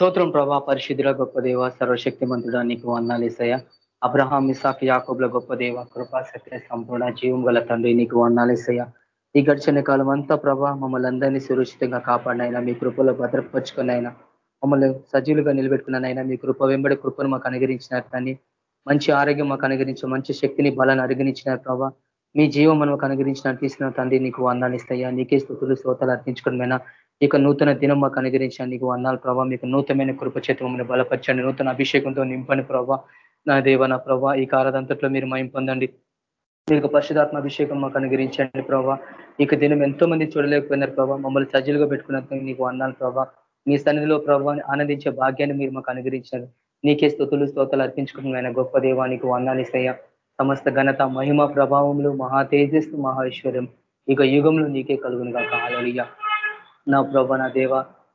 స్తోత్రం ప్రభా పరిశుద్ధుల గొప్ప దేవ సర్వశక్తి మంతుడా నీకు వందాలేసయ్య అబ్రహాం ఇసాక్ యాకోబ్ల గొప్ప దేవ కృపా సత్య సంపూర్ణ జీవం గల తండ్రి నీకు వందాలేసయ్య ఈ గడిచిన కాలం అంతా ప్రభా మమ్మల్ని అందరినీ సురక్షితంగా కాపాడినైనా మీ కృపలో భద్రపరుచుకున్నైనా మమ్మల్ని సజీవులుగా నిలబెట్టుకున్నైనా మీ కృప వెంబడి కృపను మాకు అనుగరించినారు కానీ మంచి ఆరోగ్యం మాకు అనుగరించిన మంచి శక్తిని బలాన్ని అనుగరించినారు ప్రభా. మీ జీవం మనకు అనుగరించిన తీసుకున్న తండ్రి నీకు వందాలు ఇస్తాయా నీకే స్థుతులు శ్రోతలు అర్పించుకోవడమైనా ఇక నూతన దినం మాకు అనుగ్రహించండి. నీకు వందాలు ప్రభావ మీకు నూతనమైన కృపచేతమని బలపరచండి. నూతన అభిషేకంతో నింపని ప్రభావ నా దేవ నా ప్రభా. ఈ కారదంతట్లో మీరు మయం పొందండి. మీకు పరిశుధాత్మ అభిషేకం మాకు అనుగ్రహించండి ప్రభావ ఇక దినం ఎంతో మంది చూడలేకపోయినారు ప్రభావ మమ్మల్ని సజ్జలుగా పెట్టుకున్నందుకు నీకు అన్నాను ప్రభావ మీ సన్నిధిలో ప్రభావాన్ని ఆనందించే భాగ్యాన్ని మీరు మాకు అనుగ్రహించారు నీకే స్థుతులు స్తోతలు అర్పించుకుంటున్న గొప్ప దేవానికి వందాలిసయ్య సమస్త ఘనత మహిమ ప్రభావములు మహా తేజస్సు మహేశ్వర్యం ఇక యుగంలో నీకే కలుగును కాక నా ప్రభా నా దేవ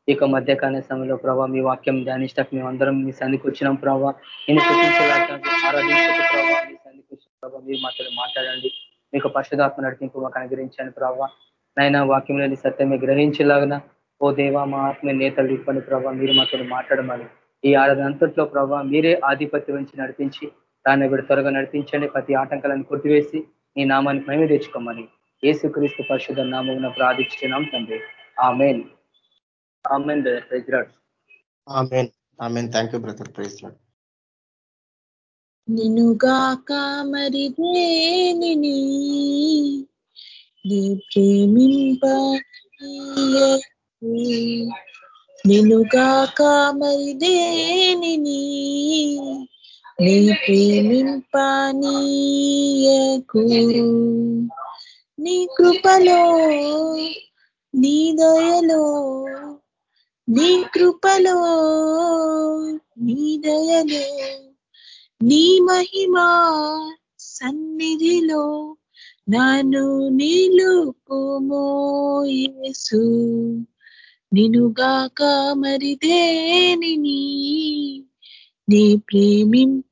ఇక మధ్యకాల సమయంలో ప్రభా మీ వాక్యం ధ్యానిష్టకు మేమందరం మీ సంధికి వచ్చినాం ప్రభావ నేను ఆరాధించకు ప్రభావ మీ సంధికి వచ్చిన ప్రభావ మీరు మాతో మాట్లాడండి. మీకు పరిశుధాత్మ నడిపింపు మాకు అనుగ్రహించండి ప్రభావ నాయన వాక్యంలోని సత్యమే గ్రహించేలాగిన ఓ దేవా మా ఆత్మ నేతలు ఇప్పని ప్రభావ మీరు మాతో మాట్లాడమని. ఈ ఆరాధన అంతట్లో ప్రభావ మీరే ఆధిపత్యం నుంచి నడిపించి దాన్ని కూడా త్వరగా నడిపించండి. ప్రతి ఆటంకాలను కొట్టివేసి నీ నామాన్ని మేమే తెచ్చుకోమని. ఏసుక్రీస్తు పరిశుధ నామం ప్రార్థించినాం తండ్రి. Amen amen praise amen amen thank you brother praise నినుగాక మరి దేనిని నీ ప్రేమింప నినుగాక మరి దేనిని నీ ప్రేమింపనీయకు. నీ కృపలో నీ దయలో నీ కృపలో నీ దయలో నీ మహిమా సన్నిధిలో నన్ను నిలుపుమోయేసు నినుగాక మరి దేనిని నీ ప్రేమింపనీయకు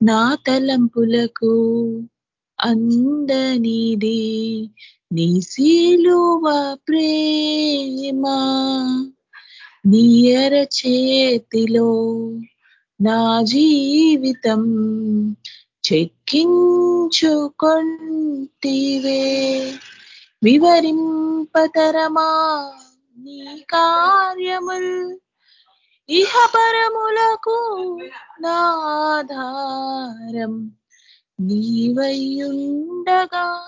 నా తలంపులకు అందనిది నీ శీలువ ప్రేమా నీ చేతిలో నా జీవితం చెక్కించుకొంటివే. వివరింపతరమా నీ కార్యముల్ ఇహపరములకు నాధారం నీవయ్యుండగా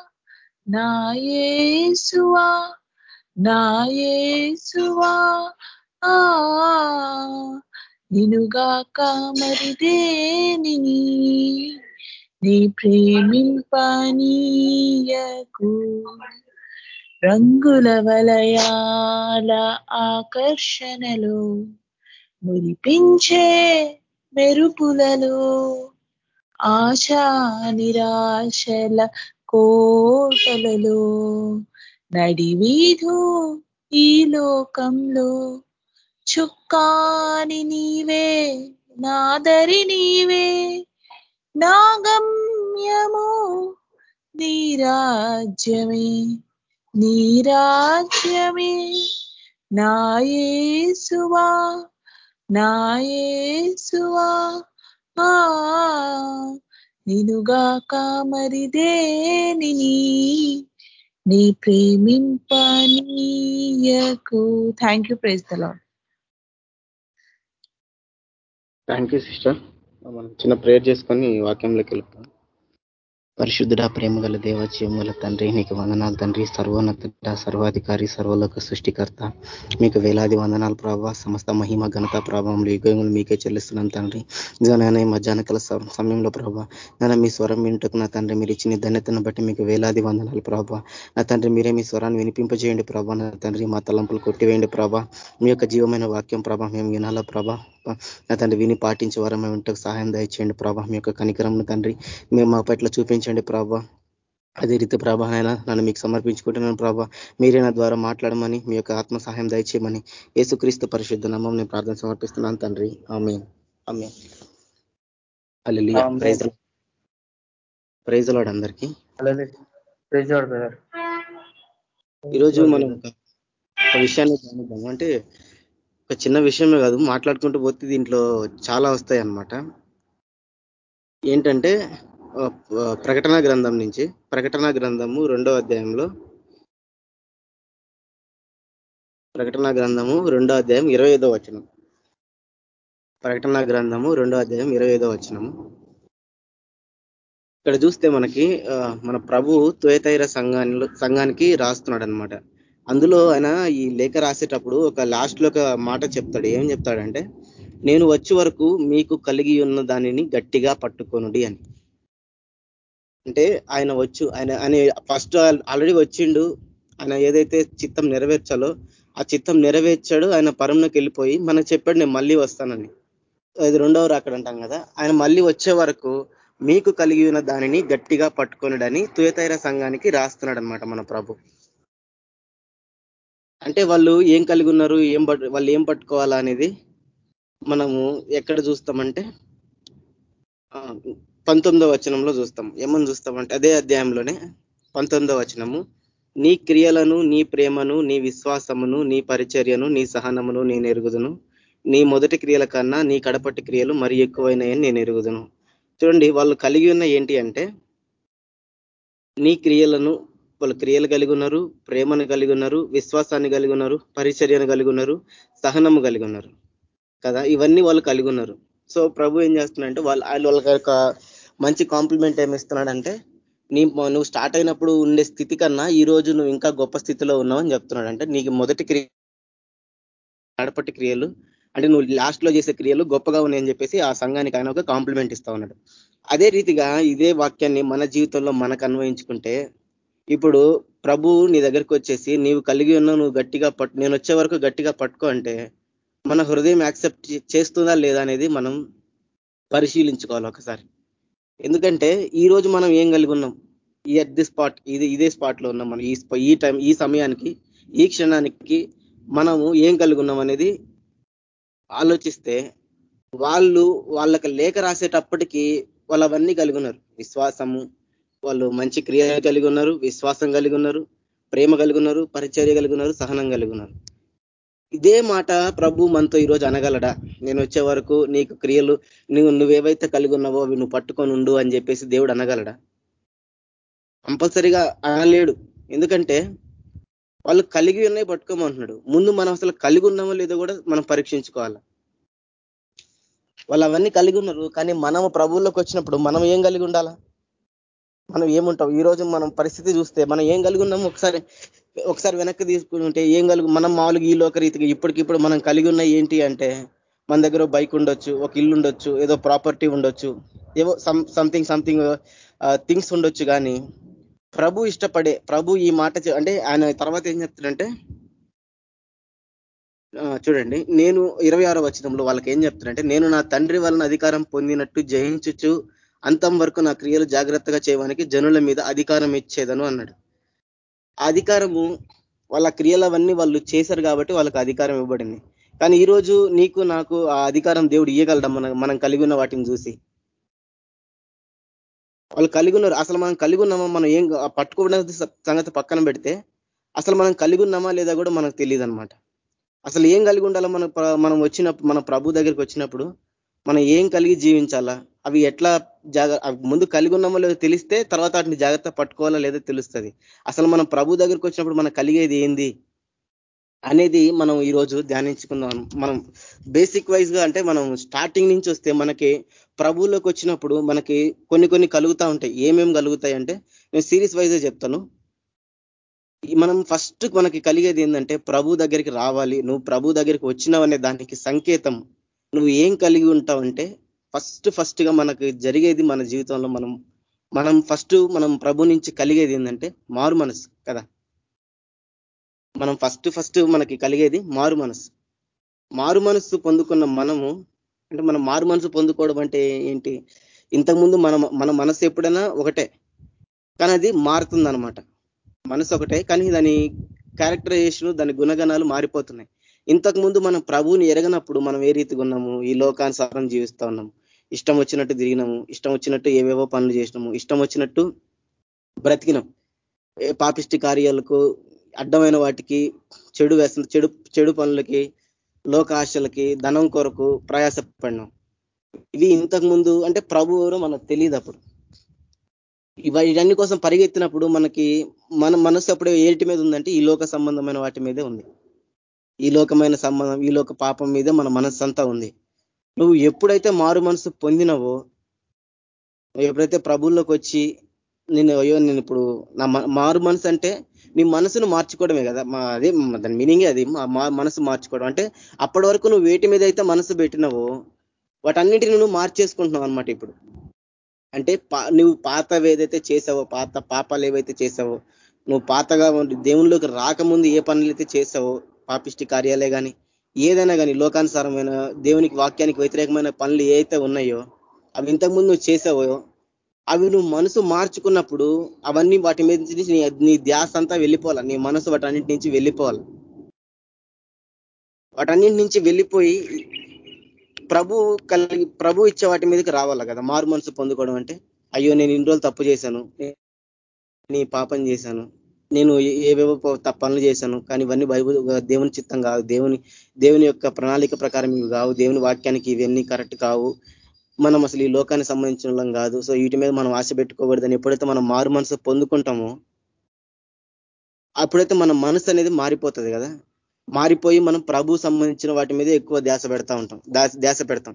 నాయేసువా నాయేసువా ఆ నినుగాక మరిదేని నీ ప్రేమింపనీయకు. రంగుల వలయాల ఆకర్షణలో మురిపించే మెరుపులలో ఆశా నిరాశల కోటలలో నడివీధు ఈ లోకంలో. చుక్కాని నీవే నాదరి నీవే నా గమ్యము నీరాజ్యమే నీరాజ్యమే నాయేసువా నాయేసువా నినుగాక మరిదేని నీ ప్రేమింపనీయకు. థ్యాంక్ యూ ప్రైజ్ తలా థ్యాంక్ యూ సిస్టర్ మనం చిన్న ప్రేయర్ చేసుకొని వాక్యంలోకి వెళ్తాం. పరిశుద్ధుడ ప్రేమ గల దేవాచయముల తండ్రి నీకు వందనాలు తండ్రి సర్వోన్నత సర్వాధికారి సర్వలోక సృష్టికర్త. మీకు వేలాది వందనాలు ప్రభావ సమస్త మహిమ ఘనత ప్రభావంలో యుగములు మీకే చెల్లిస్తున్నాం తండ్రి. నిజంగానే మధ్యాహ్నకాల సమయంలో ప్రభావ నేను మీ స్వరం వింటకు నా తండ్రి మీరు ఇచ్చిన ధన్యతను బట్టి మీకు వేలాది వందనాలు ప్రభావ నా తండ్రి మీరే మీ స్వరాన్ని వినిపింపజేయండి ప్రభా. నా తండ్రి మా తలంపులు కొట్టివేయండి ప్రభా. మీ యొక్క జీవమైన వాక్యం ప్రభా మేము వినాలా ప్రభా. నా తండ్రి విని పాటించే వారం మేము ఇంటకు సహాయం దయచేయండి. ప్రభా మీ యొక్క కనికరం తండ్రి మేము మా పట్ల చూపించండి ప్రభా. అదే రీతి ప్రభా అయినా నన్ను మీకు సమర్పించుకుంటున్నాను ప్రభా. మీరే నా ద్వారా మాట్లాడమని మీ యొక్క ఆత్మ సహాయం దయచేయమని యేసుక్రీస్తు పరిశుద్ధ నమ్మం నేను ప్రార్థన సమర్పిస్తున్నాను తండ్రి. ఆమె ఆమె ప్రైజ్ లాడ్. అందరికీ. ఈరోజు మనం ఒక విషయాన్ని అంటే ఒక చిన్న విషయమే కాదు మాట్లాడుకుంటూ పోతే దీంట్లో చాలా వస్తాయి అన్నమాట ఏంటంటే ప్రకటన గ్రంథం నుంచి ప్రకటన గ్రంథము రెండో అధ్యాయంలో ప్రకటన గ్రంథము రెండో అధ్యాయం ఇరవై ఐదో వచనం. ప్రకటన గ్రంథము రెండో అధ్యాయం ఇరవై ఐదో వచనము ఇక్కడ చూస్తే మనకి మన ప్రభు త్వేతైర సంఘాన్ని సంఘానికి రాస్తున్నాడు అనమాట అందులో ఆయన ఈ లేఖ రాసేటప్పుడు ఒక లాస్ట్లో ఒక మాట చెప్తాడు. ఏం చెప్తాడంటే నేను వచ్చే వరకు మీకు కలిగి ఉన్న దానిని గట్టిగా పట్టుకొనుడి అని. అంటే ఆయన వచ్చు ఆయన ఆయన ఫస్ట్ ఆల్రెడీ వచ్చిండు. ఆయన ఏదైతే చిత్తం నెరవేర్చాలో ఆ చిత్తం నెరవేర్చాడు. ఆయన పరంలోకి వెళ్ళిపోయి మనకు చెప్పాడు నేను మళ్ళీ వస్తానని. అది రెండవ అక్కడ అంటాం కదా. ఆయన మళ్ళీ వచ్చే వరకు మీకు కలిగి ఉన్న దానిని గట్టిగా పట్టుకొనడని తుయతైర సంఘానికి రాస్తున్నాడు అనమాట మన ప్రభు. అంటే వాళ్ళు ఏం కలిగి ఉన్నారు ఏం వాళ్ళు ఏం పట్టుకోవాలా అనేది మనము ఎక్కడ చూస్తామంటే పంతొమ్మిదో వచనంలో చూస్తాం. ఏమని చూస్తామంటే అదే అధ్యాయంలోనే పంతొమ్మిదో వచనము. నీ క్రియలను నీ ప్రేమను నీ విశ్వాసమును నీ పరిచర్యను నీ సహనమును నేను ఎరుగుదును. నీ మొదటి క్రియల కన్నా నీ కడపట్టి క్రియలు మరి ఎక్కువైనాయని నేను ఎరుగుదును. చూడండి వాళ్ళు కలిగి ఉన్న ఏంటి అంటే నీ క్రియలను వాళ్ళు క్రియలు కలిగి ఉన్నారు ప్రేమను కలిగి ఉన్నారు విశ్వాసాన్ని కలిగి ఉన్నారు పరిచర్యను కలిగి ఉన్నారు సహనము కలిగి ఉన్నారు. కదా? ఇవన్నీ వాళ్ళు కలిగి ఉన్నారు. సో ప్రభు ఏం చేస్తున్నాడంటే వాళ్ళు వాళ్ళ ఒక మంచి కాంప్లిమెంట్ ఏమి ఇస్తున్నాడంటే నీ నువ్వు స్టార్ట్ అయినప్పుడు ఉండే స్థితి కన్నా ఈ రోజు నువ్వు ఇంకా గొప్ప స్థితిలో ఉన్నావు అని చెప్తున్నాడు అంటే నీకు మొదటి క్రియ నడపటి క్రియలు అంటే నువ్వు లాస్ట్లో చేసే క్రియలు గొప్పగా ఉన్నాయని చెప్పేసి ఆ సంఘానికి ఆయన ఒక కాంప్లిమెంట్ ఇస్తా ఉన్నాడు. అదే రీతిగా ఇదే వాక్యాన్ని మన జీవితంలో మనకు అన్వయించుకుంటే ఇప్పుడు ప్రభు నీ దగ్గరికి వచ్చేసి నీవు కలిగి ఉన్న నువ్వు గట్టిగా పట్టు నేను వచ్చే వరకు గట్టిగా పట్టుకో అంటే మన హృదయం యాక్సెప్ట్ చేస్తుందా లేదా అనేది మనం పరిశీలించుకోవాలి ఒకసారి. ఎందుకంటే ఈ రోజు మనం ఏం కలిగి ఉన్నాం? ఈ అట్ ది స్పాట్ ఇది ఇదే స్పాట్లో ఉన్నాం మనం. ఈ టైం ఈ సమయానికి ఈ క్షణానికి మనము ఏం కలిగి ఉన్నాం అనేది ఆలోచిస్తే వాళ్ళు వాళ్ళకి లేఖ రాసేటప్పటికీ వాళ్ళు అవన్నీ కలిగి ఉన్నారు. విశ్వాసము వాళ్ళు మంచి క్రియ కలిగి ఉన్నారు విశ్వాసం కలిగి ఉన్నారు ప్రేమ కలిగి ఉన్నారు పరిచర్య కలిగి ఉన్నారు సహనం కలిగి ఉన్నారు. ఇదే మాట ప్రభు మనతో ఈరోజు అనగలడా? నేను వచ్చే వరకు నీకు క్రియలు నువ్వు నువ్వేవైతే కలిగి ఉన్నావో అవి నువ్వు పట్టుకొని ఉండు అని చెప్పేసి దేవుడు అనగలడా? కంపల్సరిగా అనలేడు. ఎందుకంటే వాళ్ళు కలిగి ఉన్నాయి పట్టుకోమంటున్నాడు. ముందు మనం అసలు కలిగి ఉన్నామో లేదో కూడా మనం పరీక్షించుకోవాలి? వాళ్ళు అవన్నీ కలిగి ఉన్నారు కానీ మనం ప్రభువులోకి వచ్చినప్పుడు మనం ఏం కలిగి ఉండాలా? మనం ఏముంటాం? ఈ రోజు మనం పరిస్థితి చూస్తే మనం ఏం కలిగి ఉన్నాం ఒకసారి ఒకసారి వెనక్కి తీసుకుంటే ఏం కలుగు మనం మామూలుగా ఈ లోక రీతిగా ఇప్పటికిప్పుడు మనం కలిగి ఉన్న ఏంటి అంటే మన దగ్గర బైక్ ఉండొచ్చు ఒక ఇల్లు ఉండొచ్చు ఏదో ప్రాపర్టీ ఉండొచ్చు ఏవో సంథింగ్ సంథింగ్ థింగ్స్ ఉండొచ్చు కానీ ప్రభు ఇష్టపడే ప్రభు ఈ మాట అంటే ఆయన తర్వాత ఏం చెప్తాడంటే చూడండి నేను ఇరవై ఆరో వచనంలో వాళ్ళకి ఏం చెప్తానంటే నేను నా తండ్రి వలన అధికారం పొందినట్టు జయించుచు అంతం వరకు నా క్రియలు జాగ్రత్తగా చేయడానికి జనుల మీద అధికారం ఇచ్చేదను అన్నాడు. అధికారము వాళ్ళ క్రియలవన్నీ వాళ్ళు చేశారు కాబట్టి వాళ్ళకి అధికారం ఇవ్వబడింది. కానీ ఈరోజు నీకు నాకు ఆ అధికారం దేవుడు ఇయ్యగలడం? మనం మనం కలిగి ఉన్న వాటిని చూసి. వాళ్ళు కలిగి ఉన్నారు. అసలు మనం కలిగి ఉన్నామా? మనం ఏం పట్టుకోవడం సంగతి పక్కన పెడితే అసలు మనం కలిగి ఉన్నామా లేదా కూడా మనకు తెలియదు అనమాట అసలు ఏం కలిగి ఉండాలో మన మనం వచ్చినప్పుడు మన ప్రభు దగ్గరికి వచ్చినప్పుడు మనం ఏం కలిగి జీవించాలా? అవి ఎట్లా జాగ్ర ముందు కలిగి ఉన్నామో లేదో తెలిస్తే తర్వాత వాటిని జాగ్రత్త పట్టుకోవాలా లేదో తెలుస్తుంది. అసలు మనం ప్రభు దగ్గరికి వచ్చినప్పుడు మనం కలిగేది ఏంది? అనేది మనం ఈరోజు ధ్యానించుకుందాం. మనం బేసిక్ వైజ్గా అంటే మనం స్టార్టింగ్ నుంచి వస్తే మనకి ప్రభువులోకి వచ్చినప్పుడు మనకి కొన్ని కొన్ని కలుగుతా ఉంటాయి. ఏమేమి కలుగుతాయి అంటే నేను సిరీస్ వైజ్ చెప్తాను. మనం ఫస్ట్ మనకి కలిగేది ఏంటంటే ప్రభు దగ్గరికి రావాలి. నువ్వు ప్రభు దగ్గరికి వచ్చినావనే దానికి సంకేతం. నువ్వు ఏం కలిగి ఉంటావంటే ఫస్ట్ ఫస్ట్గా మనకు జరిగేది మన జీవితంలో మనం మనం ఫస్ట్ మనం ప్రభు నుంచి కలిగేది ఏంటంటే మారు మనసు కదా. మనం ఫస్ట్ ఫస్ట్ మనకి కలిగేది మారు మనసు. మారు మనసు పొందుకున్న మనము అంటే మనం మారు మనసు పొందుకోవడం అంటే ఏంటి? ఇంతకుముందు మన మన మనసు ఎప్పుడైనా ఒకటే కానీ అది మారుతుందనమాట మనసు ఒకటే కానీ దాని క్యారెక్టరైజేషన్ దాని గుణగణాలు మారిపోతున్నాయి. ఇంతకుముందు మనం ప్రభువుని ఎరగనప్పుడు మనం ఏ రీతిగా ఉన్నాము? ఈ లోకానుసారం జీవిస్తూ ఉన్నాము. ఇష్టం వచ్చినట్టు తిరిగినాము ఇష్టం వచ్చినట్టు ఏవేవో పనులు చేసినాము ఇష్టం వచ్చినట్టు బ్రతికినాం. పాపిష్టి కార్యాలకు అడ్డమైన వాటికి చెడు వ్యసన చెడు చెడు పనులకి లోకాశలకి ధనం కొరకు ప్రయాసపడినాం. ఇవి ఇంతకు ముందు అంటే ప్రభు ఎవరో మనకు తెలియదు అప్పుడు. ఇవన్నీ కోసం పరిగెత్తినప్పుడు మనకి మన మనసు అప్పుడు ఏటి మీద ఉందంటే ఈ లోక సంబంధమైన వాటి మీదే ఉంది. ఈ లోకమైన సంబంధం ఈ లోక పాపం మీదే మన మనస్సు అంతా ఉంది. నువ్వు ఎప్పుడైతే మారు మనసు పొందినవో ఎప్పుడైతే ప్రభుల్లోకి వచ్చి నేను అయ్యో నేను ఇప్పుడు నా మారు మనసు అంటే నీ మనసును మార్చుకోవడమే కదా. మా అదే దాని మీనింగే అది. మా మనసు మార్చుకోవడం. అంటే అప్పటి వరకు నువ్వు వేటి మీద అయితే మనసు పెట్టినవో వాటన్నిటిని నువ్వు మార్చేసుకుంటున్నావు అనమాట ఇప్పుడు. అంటే నువ్వు పాతవి ఏదైతే చేసావో పాత పాపాలు ఏవైతే చేసావో నువ్వు పాతగా దేవునిలోకి రాకముందు ఏ పనులు అయితే చేసావో పాపిష్టి కార్యాలే కానీ ఏదైనా కానీ లోకానుసారమైన దేవునికి వాక్యానికి వ్యతిరేకమైన పనులు ఏవైతే ఉన్నాయో అవి ఇంతకుముందు నువ్వు చేసావో అవి నువ్వు మనసు మార్చుకున్నప్పుడు అవన్నీ వాటి మీద నుంచి నీ ధ్యాస అంతా వెళ్ళిపోవాలి. నీ మనసు వాటన్నిటి నుంచి వెళ్ళిపోవాలి. వాటన్నిటి నుంచి వెళ్ళిపోయి ప్రభు కలిగి ప్రభు ఇచ్చే వాటి మీదకి రావాలి కదా? మారు మనసు పొందుకోవడం అంటే అయ్యో నేను ఇన్ని రోజులు తప్పు చేశాను నీ పాపం చేశాను నేను ఏవేవో పనులు చేశాను కానీ ఇవన్నీ బైబుల్ దేవుని చిత్తం కాదు. దేవుని దేవుని యొక్క ప్రణాళిక ప్రకారం ఇవి కావు. దేవుని వాక్యానికి ఇవన్నీ కరెక్ట్ కావు. మనం అసలు ఈ లోకానికి సంబంధించిన కాదు. సో వీటి మీద మనం ఆశ పెట్టుకోకూడదని ఎప్పుడైతే మనం మారు మనసు పొందుకుంటామో అప్పుడైతే మన మనసు అనేది మారిపోతుంది కదా. మారిపోయి మనం ప్రభు సంబంధించిన వాటి మీద ఎక్కువ ధ్యాస పెడతా ఉంటాం. ధ్యాస పెడతాం.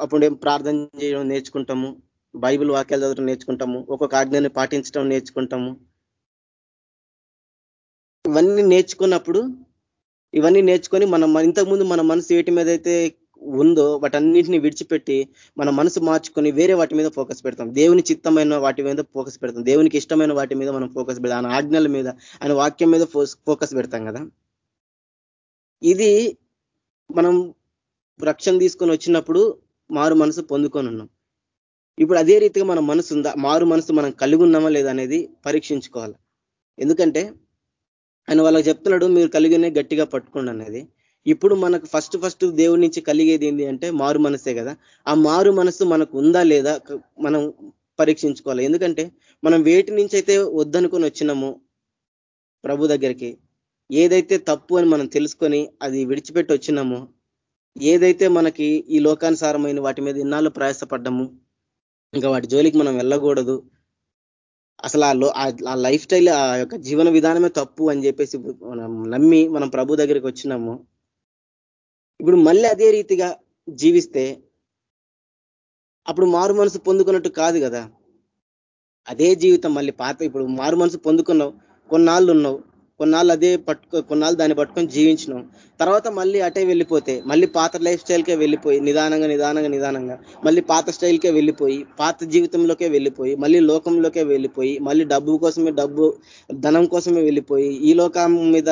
అప్పుడు ప్రార్థన చేయడం నేర్చుకుంటాము. బైబిల్ వాక్యాలు చదవడం నేర్చుకుంటాము. ఒక్కొక్క ఆజ్ఞాన్ని పాటించడం నేర్చుకుంటాము. ఇవన్నీ నేర్చుకున్నప్పుడు ఇవన్నీ నేర్చుకొని మనం ఇంతకుముందు మన మనసు ఏటి మీద అయితే ఉందో వాటన్నిటిని విడిచిపెట్టి మన మనసు మార్చుకొని వేరే వాటి మీద ఫోకస్ పెడతాం. దేవుని చిత్తమైన వాటి మీద ఫోకస్ పెడతాం. దేవునికి ఇష్టమైన వాటి మీద మనం ఫోకస్ పెడతాం. ఆయన ఆజ్ఞల మీద ఆయన వాక్యం మీద ఫోకస్ పెడతాం కదా. ఇది మనం రక్షణ తీసుకొని వచ్చినప్పుడు మారు మనసు పొందుకొని ఉన్నాం. ఇప్పుడు అదే రీతిగా మన మనసు ఉందా? మారు మనసు మనం కలిగి ఉన్నామా లేదా అనేది పరీక్షించుకోవాలి. ఎందుకంటే ఆయన వాళ్ళకి చెప్తున్నాడు మీరు కలిగినే గట్టిగా పట్టుకోండి అనేది. ఇప్పుడు మనకు ఫస్ట్ ఫస్ట్ దేవుడి నుంచి కలిగేది ఏంటి అంటే మారు మనసే కదా. ఆ మారు మనసు మనకు ఉందా లేదా మనం పరీక్షించుకోవాలి. ఎందుకంటే మనం వేటి నుంచి అయితే వద్దనుకొని వచ్చినామో ప్రభు దగ్గరికి ఏదైతే తప్పు అని మనం తెలుసుకొని అది విడిచిపెట్టి వచ్చినామో ఏదైతే మనకి ఈ లోకానుసారమైన వాటి మీద ఇన్నాళ్ళు ప్రయాసపడ్డము ఇంకా వాటి జోలికి మనం వెళ్ళకూడదు అసలు ఆ లైఫ్ స్టైల్ ఆ యొక్క జీవన విధానమే తప్పు అని చెప్పేసి మనం నమ్మి మనం ప్రభు దగ్గరికి వచ్చినాము. ఇప్పుడు మళ్ళీ అదే రీతిగా జీవిస్తే అప్పుడు మారు మనసు పొందుకున్నట్టు కాదు కదా. అదే జీవితం మళ్ళీ పాత ఇప్పుడు మారు మనసు పొందుకున్నావు. కొన్నాళ్ళు ఉన్నావు. కొన్నాళ్ళు అదే పట్టుకో కొన్నాళ్ళు దాన్ని పట్టుకొని జీవించినాం. తర్వాత మళ్ళీ అటే వెళ్ళిపోతే మళ్ళీ పాత లైఫ్ స్టైల్కే వెళ్ళిపోయి నిదానంగా నిదానంగా నిదానంగా మళ్ళీ పాత స్టైల్కే వెళ్ళిపోయి పాత జీవితంలోకే వెళ్ళిపోయి మళ్ళీ లోకంలోకే వెళ్ళిపోయి మళ్ళీ డబ్బు కోసమే డబ్బు ధనం కోసమే వెళ్ళిపోయి ఈ లోకం మీద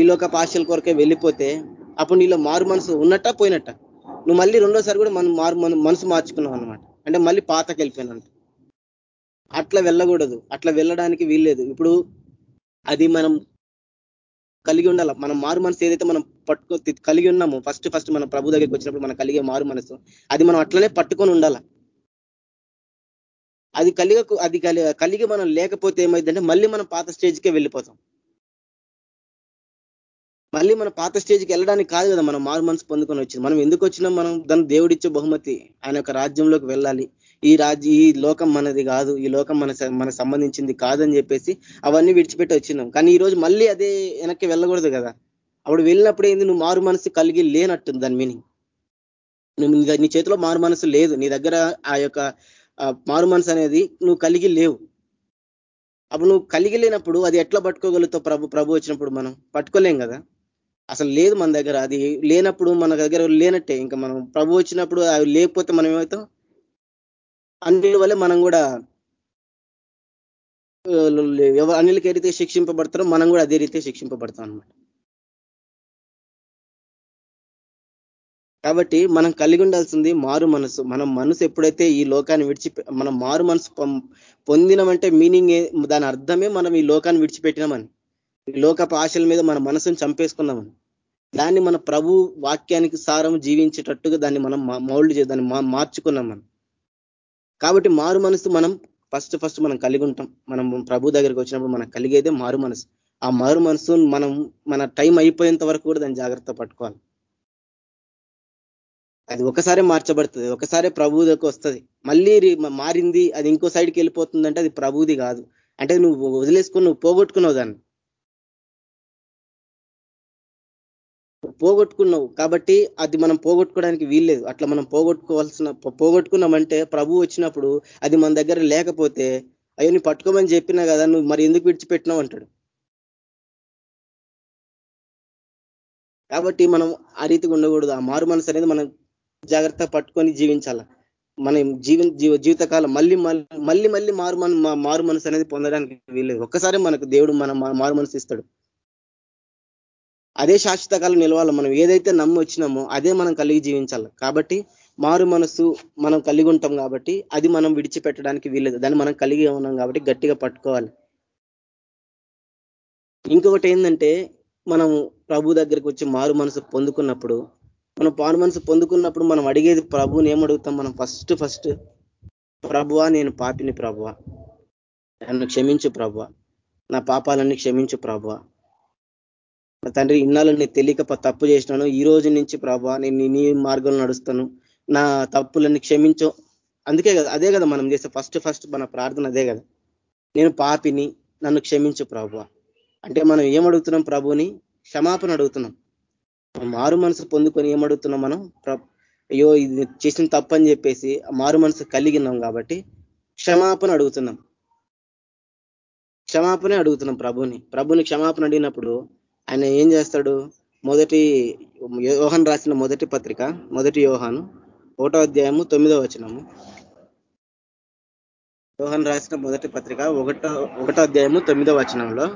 ఈ లోక పాశల కొరకే వెళ్ళిపోతే అప్పుడు నీలో మారు మనసు ఉన్నట్ట పోయినట్ట? నువ్వు మళ్ళీ రెండోసారి కూడా మనం మారు మనసు మార్చుకున్నావు అనమాట అంటే మళ్ళీ పాతకి వెళ్ళిపోయినంట అట్లా వెళ్ళకూడదు. అట్లా వెళ్ళడానికి వీల్లేదు. ఇప్పుడు అది మనం కలిగి ఉండాల. మనం మారు మనసు ఏదైతే మనం పట్టుకో కలిగి ఉన్నామో ఫస్ట్ ఫస్ట్ మన ప్రభు దగ్గరికి వచ్చినప్పుడు మనం కలిగే మారు మనసు అది మనం అట్లనే పట్టుకొని ఉండాల. అది కలిగ అది కలిగి మనం లేకపోతే ఏమైందంటే మళ్ళీ మనం పాత స్టేజ్కే వెళ్ళిపోతాం. మళ్ళీ మన పాత స్టేజ్కి వెళ్ళడానికి కాదు కదా మనం మారు మనసు పొందుకొని వచ్చింది. మనం ఎందుకు వచ్చినాం? మనం దాన్ని దేవుడిచ్చే బహుమతి. ఆయన యొక్క రాజ్యంలోకి వెళ్ళాలి. ఈ రాజ్య ఈ లోకం మనది కాదు ఈ లోకం మన మనకు సంబంధించింది కాదని చెప్పేసి అవన్నీ విడిచిపెట్టి వచ్చినాం. కానీ ఈ రోజు మళ్ళీ అదే వెనక్కి వెళ్ళకూడదు కదా. అప్పుడు వెళ్ళినప్పుడు ఏంది? నువ్వు మారు మనసు కలిగి లేనట్టుంది దాని మీనింగ్ నువ్వు నీ చేతిలో మారు మనసు లేదు. నీ దగ్గర ఆ యొక్క మారు మనసు అనేది నువ్వు కలిగి లేవు. అప్పుడు నువ్వు కలిగి లేనప్పుడు అది ఎట్లా పట్టుకోగలుగుతావు ప్రభు ప్రభు వచ్చినప్పుడు మనం? పట్టుకోలేం కదా. అసలు లేదు మన దగ్గర. అది లేనప్పుడు మన దగ్గర లేనట్టే. ఇంకా మనం ప్రభు వచ్చినప్పుడు అవి లేకపోతే మనం ఏమవుతాం? అన్ని వల్ల మనం కూడా అన్నిలకి ఏ రీతిగా శిక్షింపబడతారో మనం కూడా అదే రీతి శిక్షింపబడతాం అనమాట కాబట్టి మనం కలిగి ఉండాల్సింది మారు మనసు. మనం మనసు ఎప్పుడైతే ఈ లోకాన్ని విడిచి మనం మారు మనసు పొందినమంటే మీనింగ్ దాని అర్థమే మనం ఈ లోకాన్ని విడిచిపెట్టినామని. ఈ లోక ఆశల మీద మన మనసును చంపేసుకున్నామని. దాన్ని మన ప్రభు వాక్యానికి సారం జీవించేటట్టుగా దాన్ని మనం మౌల్డ్ దాన్ని మార్చుకున్నాం మనం కాబట్టి మారు మనసు మనం ఫస్ట్ ఫస్ట్ మనం కలిగి ఉంటాం. మనం ప్రభు దగ్గరికి వచ్చినప్పుడు మనకు కలిగేదే మారు మనసు ఆ మారు మనసు మనం మన టైం అయిపోయేంత వరకు కూడా దాన్ని జాగ్రత్త పట్టుకోవాలి. అది ఒకసారి మార్చబడుతుంది. ఒకసారి ప్రభు దగ్గర వస్తుంది. మళ్ళీ మారింది అది ఇంకో సైడ్కి వెళ్ళిపోతుందంటే అది ప్రభుది కాదు. అంటే నువ్వు వదిలేసుకుని నువ్వు పోగొట్టుకున్నావు దాన్ని. పోగొట్టుకున్నావు. కాబట్టి అది మనం పోగొట్టుకోవడానికి వీల్లేదు. అట్లా మనం పోగొట్టుకోవాల్సిన పోగొట్టుకున్నామంటే ప్రభు వచ్చినప్పుడు అది మన దగ్గర లేకపోతే అయ్యో నీ పట్టుకోమని చెప్పినా కదా నువ్వు మరి ఎందుకు విడిచిపెట్టినావు అంటాడు. కాబట్టి మనం ఆ రీతిగా ఉండకూడదు. ఆ మారు మనసు అనేది మనం జాగ్రత్త పట్టుకొని జీవించాల. మనం జీవి జీవితకాలం మళ్ళీ మళ్ళీ మళ్ళీ మారు మన మారు మనసు అనేది పొందడానికి వీల్లేదు. ఒక్కసారి మనకు దేవుడు మన మారు మనసు ఇస్తాడు. అదే శాశ్వత కాలం నిలవాలి. మనం ఏదైతే నమ్మి వచ్చినామో అదే మనం కలిగి జీవించాలి. కాబట్టి మారు మనసు మనం కలిగి ఉంటాం కాబట్టి అది మనం విడిచిపెట్టడానికి వీల్లేదు. దాన్ని మనం కలిగి ఉన్నాం కాబట్టి గట్టిగా పట్టుకోవాలి. ఇంకొకటి ఏంటంటే మనం ప్రభు దగ్గరికి వచ్చి మారు మనసు పొందుకున్నప్పుడు మనం మారు మనసు పొందుకున్నప్పుడు మనం అడిగేది ప్రభుని ఏమడుగుతాం మనం? ఫస్ట్ ఫస్ట్ ప్రభువా నేను పాపిని ప్రభువ. నన్ను క్షమించు ప్రభువ. నా పాపాలన్నీ క్షమించు ప్రభువ. తండ్రి ఇన్నాళ్ళు నేను తెలియక తప్పు చేసినాను. ఈ రోజు నుంచి ప్రభా నేను నీ మార్గంలో నడుస్తాను. నా తప్పులన్నీ క్షమించో. అందుకే కదా అదే కదా మనం చేసే ఫస్ట్ ఫస్ట్ మన ప్రార్థన అదే కదా. నేను పాపిని నన్ను క్షమించు ప్రభు. అంటే మనం ఏమడుగుతున్నాం ప్రభుని? క్షమాపణ అడుగుతున్నాం. మారు మనసు పొందుకొని ఏమడుగుతున్నాం మనం? అయ్యో ఇది చేసిన తప్పని చెప్పేసి మారు మనసు కలిగినాం కాబట్టి క్షమాపణ అడుగుతున్నాం. క్షమాపణే అడుగుతున్నాం ప్రభుని. ప్రభుని క్షమాపణ అడిగినప్పుడు ఆయన ఏం చేస్తాడు? మొదటి యోహన్ రాసిన మొదటి పత్రిక మొదటి యోహాను ఒకటో అధ్యాయము తొమ్మిదో వచనము. యోహన్ రాసిన మొదటి పత్రిక ఒకటో ఒకటో అధ్యాయము తొమ్మిదో వచనంలో.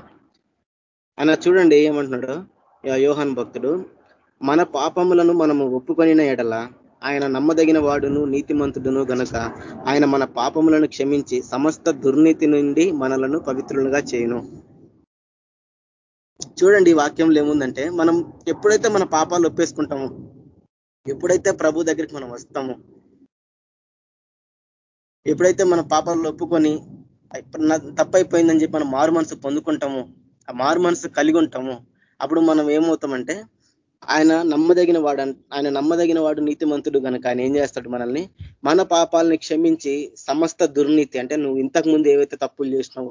ఆయన చూడండి ఏమంటున్నాడు? యోహన్ భక్తుడు మన పాపములను మనము ఒప్పుకొనిన ఎడల ఆయన నమ్మదగిన వాడును నీతిమంతుడును గనక ఆయన మన పాపములను క్షమించి సమస్త దుర్నీతి నుండి మనలను పవిత్రులుగా చేయను. చూడండి వాక్యంలో ఏముందంటే మనం ఎప్పుడైతే మన పాపాలు ఒప్పేసుకుంటామో ఎప్పుడైతే ప్రభు దగ్గరికి మనం వస్తామో ఎప్పుడైతే మన పాపాలు ఒప్పుకొని తప్పైపోయిందని చెప్పి మనం మారు మనసు పొందుకుంటామో ఆ మారు మనసు కలిగి ఉంటాము అప్పుడు మనం ఏమవుతామంటే ఆయన నమ్మదగిన వాడు ఆయన నమ్మదగిన వాడు నీతిమంతుడు కనుక ఆయన ఏం చేస్తాడు మనల్ని మన పాపాలని క్షమించి సమస్త దుర్నీతి అంటే నువ్వు ఇంతకు ముందు ఏవైతే తప్పులు చేసినావో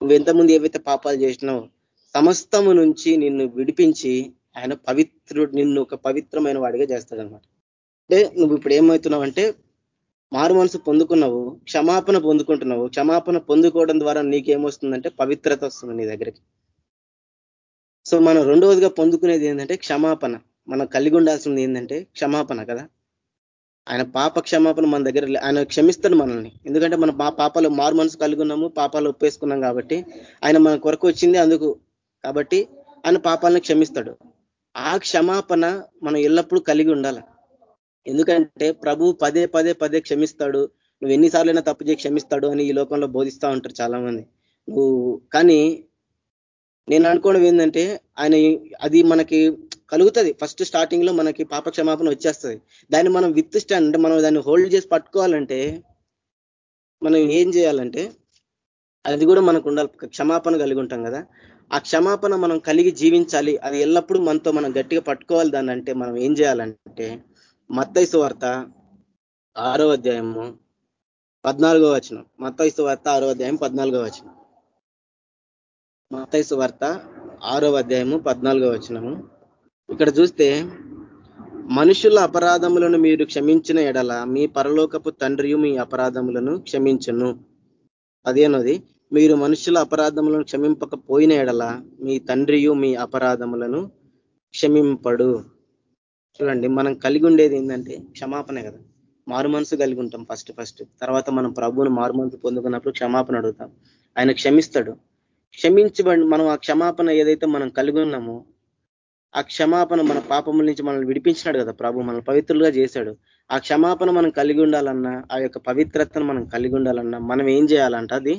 నువ్వు ఇంతకుముందు ఏవైతే పాపాలు చేసినావో సమస్తము నుంచి నిన్ను విడిపించి ఆయన పవిత్రుడు నిన్ను ఒక పవిత్రమైన వాడిగా చేస్తాడనమాట అంటే నువ్వు ఇప్పుడు ఏమవుతున్నావు అంటే మారు మనసు పొందుకున్నావు క్షమాపణ పొందుకుంటున్నావు. క్షమాపణ పొందుకోవడం ద్వారా నీకేమొస్తుందంటే పవిత్రత వస్తుంది నీ దగ్గరికి. సో మనం రెండవదిగా పొందుకునేది ఏంటంటే క్షమాపణ. మనం కలిగి ఉండాల్సింది ఏంటంటే క్షమాపణ కదా. ఆయన పాప క్షమాపణ మన దగ్గర ఆయన క్షమిస్తాడు మనల్ని. ఎందుకంటే మన పాపాలు మారు మనసు కలిగి ఉన్నాము పాపాలు ఒప్పేసుకున్నాం కాబట్టి ఆయన మన కొరకు వచ్చింది అందుకు కాబట్టి ఆయన పాపాలను క్షమిస్తాడు. ఆ క్షమాపణ మనం ఎల్లప్పుడూ కలిగి ఉండాలి. ఎందుకంటే ప్రభు పదే పదే పదే క్షమిస్తాడు. నువ్వు ఎన్నిసార్లైనా తప్పు చేయ క్షమిస్తాడు అని ఈ లోకంలో బోధిస్తూ ఉంటారు చాలా మంది నువ్వు కానీ నేను అనుకోవడం ఏంటంటే ఆయన అది మనకి కలుగుతుంది. ఫస్ట్ స్టార్టింగ్లో మనకి పాప క్షమాపణ వచ్చేస్తుంది. దాన్ని మనం విత్ స్టాండ్ అంటే మనం దాన్ని హోల్డ్ చేసి పట్టుకోవాలంటే మనం ఏం చేయాలంటే అది కూడా మనకు ఉండాలి. క్షమాపణ కలిగి ఉంటాం కదా. ఆ క్షమాపణ మనం కలిగి జీవించాలి అది ఎల్లప్పుడూ మనతో మనం గట్టిగా పట్టుకోవాలి దాన్ని అంటే మనం ఏం చేయాలంటే మత్తైసు వార్త ఆరో అధ్యాయము పద్నాలుగో వచనం. మత్తైసు వార్త ఆరో అధ్యాయం పద్నాలుగో వచనం. మత్తైసు వార్త ఆరో అధ్యాయము పద్నాలుగో వచనము. ఇక్కడ చూస్తే మనుషుల అపరాధములను మీరు క్షమించిన ఎడల మీ పరలోకపు తండ్రియు మీ అపరాధములను క్షమించను. అదేనది మీరు మనుషుల అపరాధములను క్షమింపకపోయిన ఎడల మీ తండ్రియు మీ అపరాధములను క్షమింపడు. చూడండి మనం కలిగి ఉండేది ఏంటంటే క్షమాపణ కదా. మారు మనసు కలిగి ఉంటాం ఫస్ట్ ఫస్ట్ తర్వాత మనం ప్రభువును మారు మనసు పొందుకున్నప్పుడు క్షమాపణ అడుగుతాం. ఆయన క్షమిస్తాడు. క్షమించబడి మనం ఆ క్షమాపణ ఏదైతే మనం కలిగి ఉన్నామో ఆ క్షమాపణ మన పాపముల నుంచి మనల్ని విడిపించినాడు కదా ప్రభు మనల్ని పవిత్రులుగా చేశాడు. ఆ క్షమాపణ మనం కలిగి ఉండాలన్నా ఆ యొక్క పవిత్రతను మనం కలిగి ఉండాలన్నా మనం ఏం చేయాలంట అది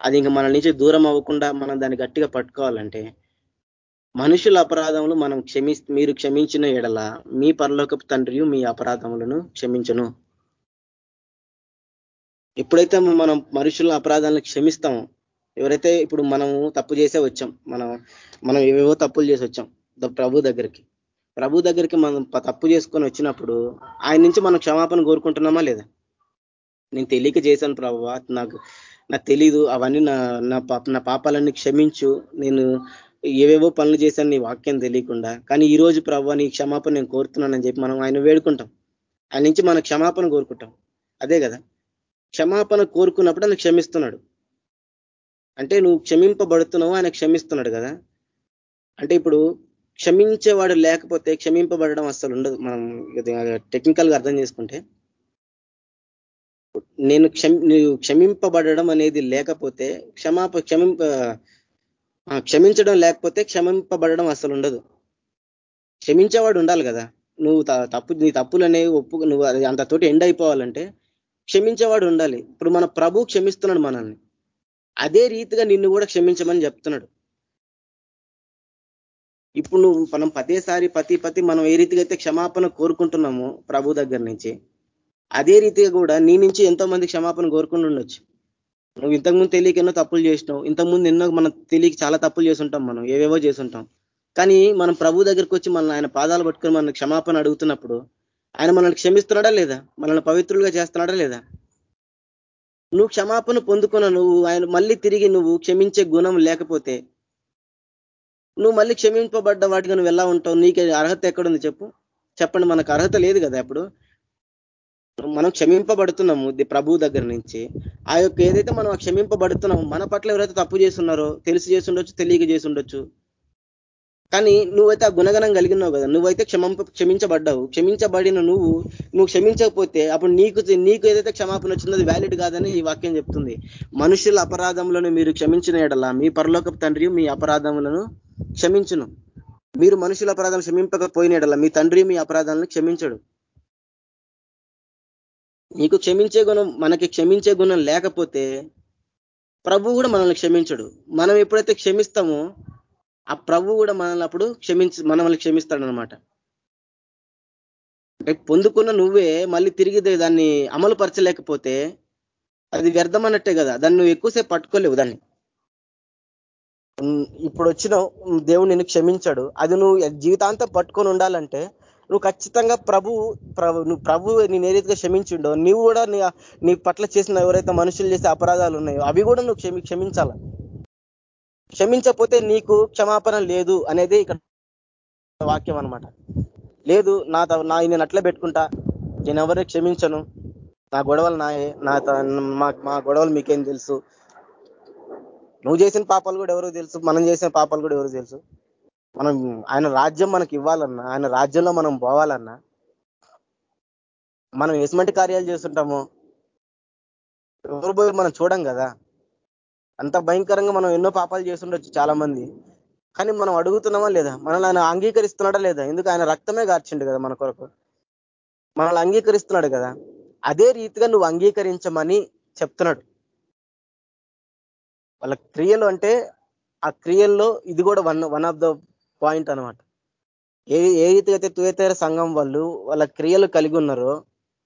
అది ఇంకా మన నుంచి దూరం అవ్వకుండా మనం దాన్ని గట్టిగా పట్టుకోవాలంటే మనుషుల అపరాధములు మనం క్షమి మీరు క్షమించిన ఎడల మీ పరలోకపు తండ్రి మీ అపరాధములను క్షమించను. ఎప్పుడైతే మనం మనుషుల అపరాధాలను క్షమిస్తామో ఎవరైతే ఇప్పుడు మనము తప్పు చేసే వచ్చాం మనం మనం ఏవేవో తప్పులు చేసి వచ్చాం ప్రభు దగ్గరికి. ప్రభు దగ్గరికి మనం తప్పు చేసుకొని వచ్చినప్పుడు ఆయన నుంచి మనం క్షమాపణ కోరుకుంటున్నామా లేదా? నేను తెలియక చేశాను ప్రభు నాకు నాకు తెలీదు అవన్నీ నా నా పాపాలన్నీ క్షమించు. నేను ఏవేవో పనులు చేశాను నీ వాక్యం తెలియకుండా. కానీ ఈ రోజు ప్రభావ నీ క్షమాపణ నేను కోరుతున్నానని చెప్పి మనం ఆయన వేడుకుంటాం. ఆయన నుంచి మనం క్షమాపణ కోరుకుంటాం. అదే కదా? క్షమాపణ కోరుకున్నప్పుడు ఆయన క్షమిస్తున్నాడు. అంటే నువ్వు క్షమింపబడుతున్నావు ఆయన క్షమిస్తున్నాడు కదా? అంటే ఇప్పుడు క్షమించేవాడు లేకపోతే క్షమింపబడడం అస్సలు ఉండదు. మనం టెక్నికల్గా అర్థం చేసుకుంటే నేను క్షమి క్షమింపబడడం అనేది లేకపోతే క్షమాప క్షమింప క్షమించడం లేకపోతే క్షమింపబడడం అసలు ఉండదు. క్షమించేవాడు ఉండాలి కదా. నువ్వు తప్పు నీ తప్పులు అనేవి ఒప్పు నువ్వు అంతతోటి ఎండ్ అయిపోవాలంటే క్షమించేవాడు ఉండాలి. ఇప్పుడు మన ప్రభు క్షమిస్తున్నాడు మనల్ని. అదే రీతిగా నిన్ను కూడా క్షమించమని చెప్తున్నాడు. ఇప్పుడు నువ్వు మనం పదేసారి పతి పతి మనం ఏ రీతిగా అయితే క్షమాపణ కోరుకుంటున్నామో ప్రభు దగ్గర నుంచి అదే రీతిగా కూడా నీ నుంచి ఎంతో మంది క్షమాపణ కోరుకుని ఉండొచ్చు. నువ్వు ఇంతకుముందు తెలియక ఎన్నో తప్పులు చేసినావు. ఇంతకుముందు ఎన్నో మనం తెలియక చాలా తప్పులు చేస్తుంటాం మనం ఏవేవో చేసుంటాం కానీ మనం ప్రభు దగ్గరికి వచ్చి మనల్ని ఆయన పాదాలు పట్టుకొని మన క్షమాపణ అడుగుతున్నప్పుడు ఆయన మనల్ని క్షమిస్తున్నాడా లేదా? మనల్ని పవిత్రులుగా చేస్తున్నాడా లేదా? నువ్వు క్షమాపణ పొందుకున్న నువ్వు ఆయన మళ్ళీ తిరిగి నువ్వు క్షమించే గుణం లేకపోతే నువ్వు మళ్ళీ క్షమింపబడ్డ వాటికి నువ్వు ఎలా ఉంటావు? నీకు అర్హత ఎక్కడుంది చెప్పు. చెప్పండి మనకు అర్హత లేదు కదా అప్పుడు మనం క్షమింపబడుతున్నాము ప్రభు దగ్గర నుంచి. ఆ యొక్క ఏదైతే మనం క్షమింపబడుతున్నామో మన పట్ల ఎవరైతే తప్పు చేస్తున్నారో తెలిసి చేసి ఉండొచ్చు తెలియక చేసి ఉండొచ్చు కానీ నువ్వైతే ఆ గుణగణం కలిగినావు కదా నువ్వైతే క్షమంప క్షమించబడ్డావు. క్షమించబడిన నువ్వు నువ్వు క్షమించకపోతే అప్పుడు నీకు నీకు ఏదైతే క్షమాపణ వచ్చిందో అది వ్యాలిడ్ కాదని ఈ వాక్యం చెప్తుంది. మనుషుల అపరాధములను మీరు క్షమించిన ఎడలా మీ పరలోక తండ్రి మీ అపరాధములను క్షమించును. మీరు మనుషుల అపరాధం క్షమింపకపోయిన ఎడలా మీ తండ్రి మీ అపరాధాలను క్షమించడు. నీకు క్షమించే గుణం మనకి క్షమించే గుణం లేకపోతే ప్రభు కూడా మనల్ని క్షమించడు. మనం ఎప్పుడైతే క్షమిస్తామో ఆ ప్రభు కూడా మనల్ని అప్పుడు క్షమించి మనల్ని క్షమిస్తాడనమాట. పొందుకున్న నువ్వే మళ్ళీ తిరిగి దాన్ని అమలు పరచలేకపోతే అది వ్యర్థమన్నట్టే కదా. దాన్ని నువ్వు ఎక్కువసేపు పట్టుకోలేవు దాన్ని. ఇప్పుడు వచ్చిన దేవుడు నిన్ను క్షమించాడు. అది నువ్వు జీవితాంతం పట్టుకొని ఉండాలంటే నువ్వు ఖచ్చితంగా ప్రభు నువ్వు ప్రభు నేను ఏ రీతిగా క్షమించిండో నువ్వు కూడా నీ పట్ల చేసిన ఎవరైతే మనుషులు చేసే అపరాధాలు ఉన్నాయో అవి కూడా నువ్వు క్షమి క్షమించాల? క్షమించకపోతే నీకు క్షమాపణ లేదు అనేది ఇక్కడ వాక్యం అనమాట లేదు నా నా నేను అట్లే పెట్టుకుంటా. నేను ఎవరే క్షమించను. నా గొడవలు నాయే నా మా గొడవలు మీకేం తెలుసు? నువ్వు చేసిన పాపాలు కూడా ఎవరో తెలుసు? మనం చేసిన పాపాలు కూడా ఎవరో తెలుసు? మనం ఆయన రాజ్యం మనకి ఇవ్వాలన్నా ఆయన రాజ్యంలో మనం పోవాలన్నా మనం ఎసుమంటి కార్యాలు చేస్తుంటాము. ఎవరు పోయి మనం చూడం కదా. అంత భయంకరంగా మనం ఎన్నో పాపాలు చేస్తుండొచ్చు చాలా మంది కానీ మనం అడుగుతున్నామా లేదా? మనల్ని ఆయన అంగీకరిస్తున్నాడా లేదా? ఎందుకు ఆయన రక్తమే గార్చిండు కదా మన కొరకు. మనల్ని అంగీకరిస్తున్నాడు కదా. అదే రీతిగా నువ్వు అంగీకరించమని చెప్తున్నాడు. వాళ్ళ క్రియలు అంటే ఆ క్రియల్లో ఇది కూడా one one of the point అనమాట ఏ ఏ రీతిగా అయితే సంఘం వాళ్ళు వాళ్ళ క్రియలు కలిగి ఉన్నారో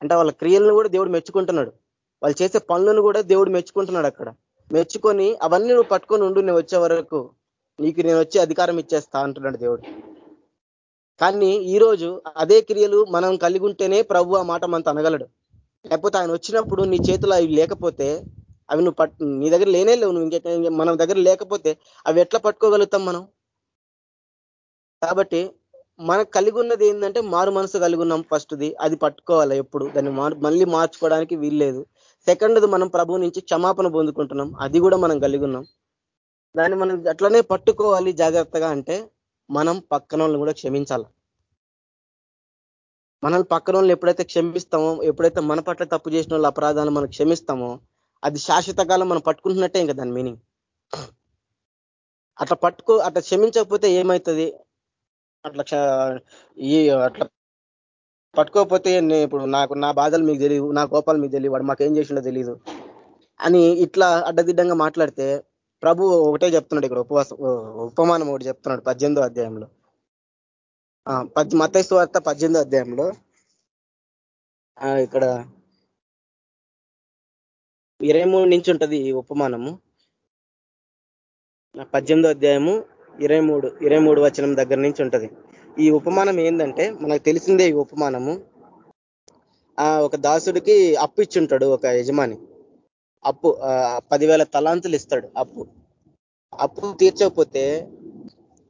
అంటే వాళ్ళ క్రియలను కూడా దేవుడు మెచ్చుకుంటున్నాడు. వాళ్ళు చేసే పనులను కూడా దేవుడు మెచ్చుకుంటున్నాడు అక్కడ. మెచ్చుకొని అవన్నీ నువ్వు పట్టుకొని ఉండు నేను వచ్చే వరకు నీకు నేను వచ్చి అధికారం ఇచ్చేస్తా అంటున్నాడు దేవుడు. కానీ ఈరోజు అదే క్రియలు మనం కలిగి ఉంటేనే ప్రభు ఆ మాట మనతో అనగలడు. లేకపోతే ఆయన వచ్చినప్పుడు నీ చేతిలో అవి లేకపోతే అవి నువ్వు పట్టు నీ దగ్గర లేనే లేవు నువ్వు ఇంకే మన దగ్గర లేకపోతే అవి ఎట్లా పట్టుకోగలుగుతాం మనం? కాబట్టి మనకు కలిగి ఉన్నది ఏంటంటే మారు మనసు కలిగి ఉన్నాం ఫస్ట్ది. అది పట్టుకోవాలి ఎప్పుడు? దాన్ని మళ్ళీ మార్చుకోవడానికి వీల్లేదు. సెకండ్ది మనం ప్రభు నుంచి క్షమాపణ పొందుకుంటున్నాం. అది కూడా మనం కలిగి ఉన్నాం దాన్ని మనం అట్లనే పట్టుకోవాలి జాగ్రత్తగా అంటే మనం పక్కన కూడా క్షమించాలి. మనల్ని పక్కన వాళ్ళని ఎప్పుడైతే క్షమిస్తామో ఎప్పుడైతే మన పట్ల తప్పు చేసిన వాళ్ళ అపరాధాలు మనం క్షమిస్తామో అది శాశ్వత కాలం మనం పట్టుకుంటున్నట్టే ఇంకా దాని మీనింగ్. అట్లా పట్టుకో అట్లా క్షమించకపోతే ఏమవుతుంది అట్లా ఈ అట్లా పట్టుకోకపోతే ఇప్పుడు నాకు నా బాధలు మీకు తెలియదు నా కోపాలు మీకు తెలియదు వాడు మాకేం చేసిండో తెలియదు అని ఇట్లా అడ్డదిడ్డంగా మాట్లాడితే ప్రభు ఒకటే చెప్తున్నాడు ఇక్కడ ఉపవాస ఉపమానం ఒకటి చెప్తున్నాడు పద్దెనిమిదో అధ్యాయంలో. మతైసు వార్త పద్దెనిమిదో అధ్యాయంలో. ఇక్కడ ఇరవై మూడు నుంచి ఉంటది ఈ ఉపమానము. పద్దెనిమిదో అధ్యాయము ఇరవై మూడు ఇరవై మూడు వచనం దగ్గర నుంచి ఉంటది. ఈ ఉపమానం ఏంటంటే మనకు తెలిసిందే ఈ ఉపమానము. ఆ ఒక దాసుడికి అప్పు ఇచ్చుంటాడు ఒక యజమాని. అప్పు పదివేల తలాంతులు ఇస్తాడు అప్పు. అప్పు తీర్చకపోతే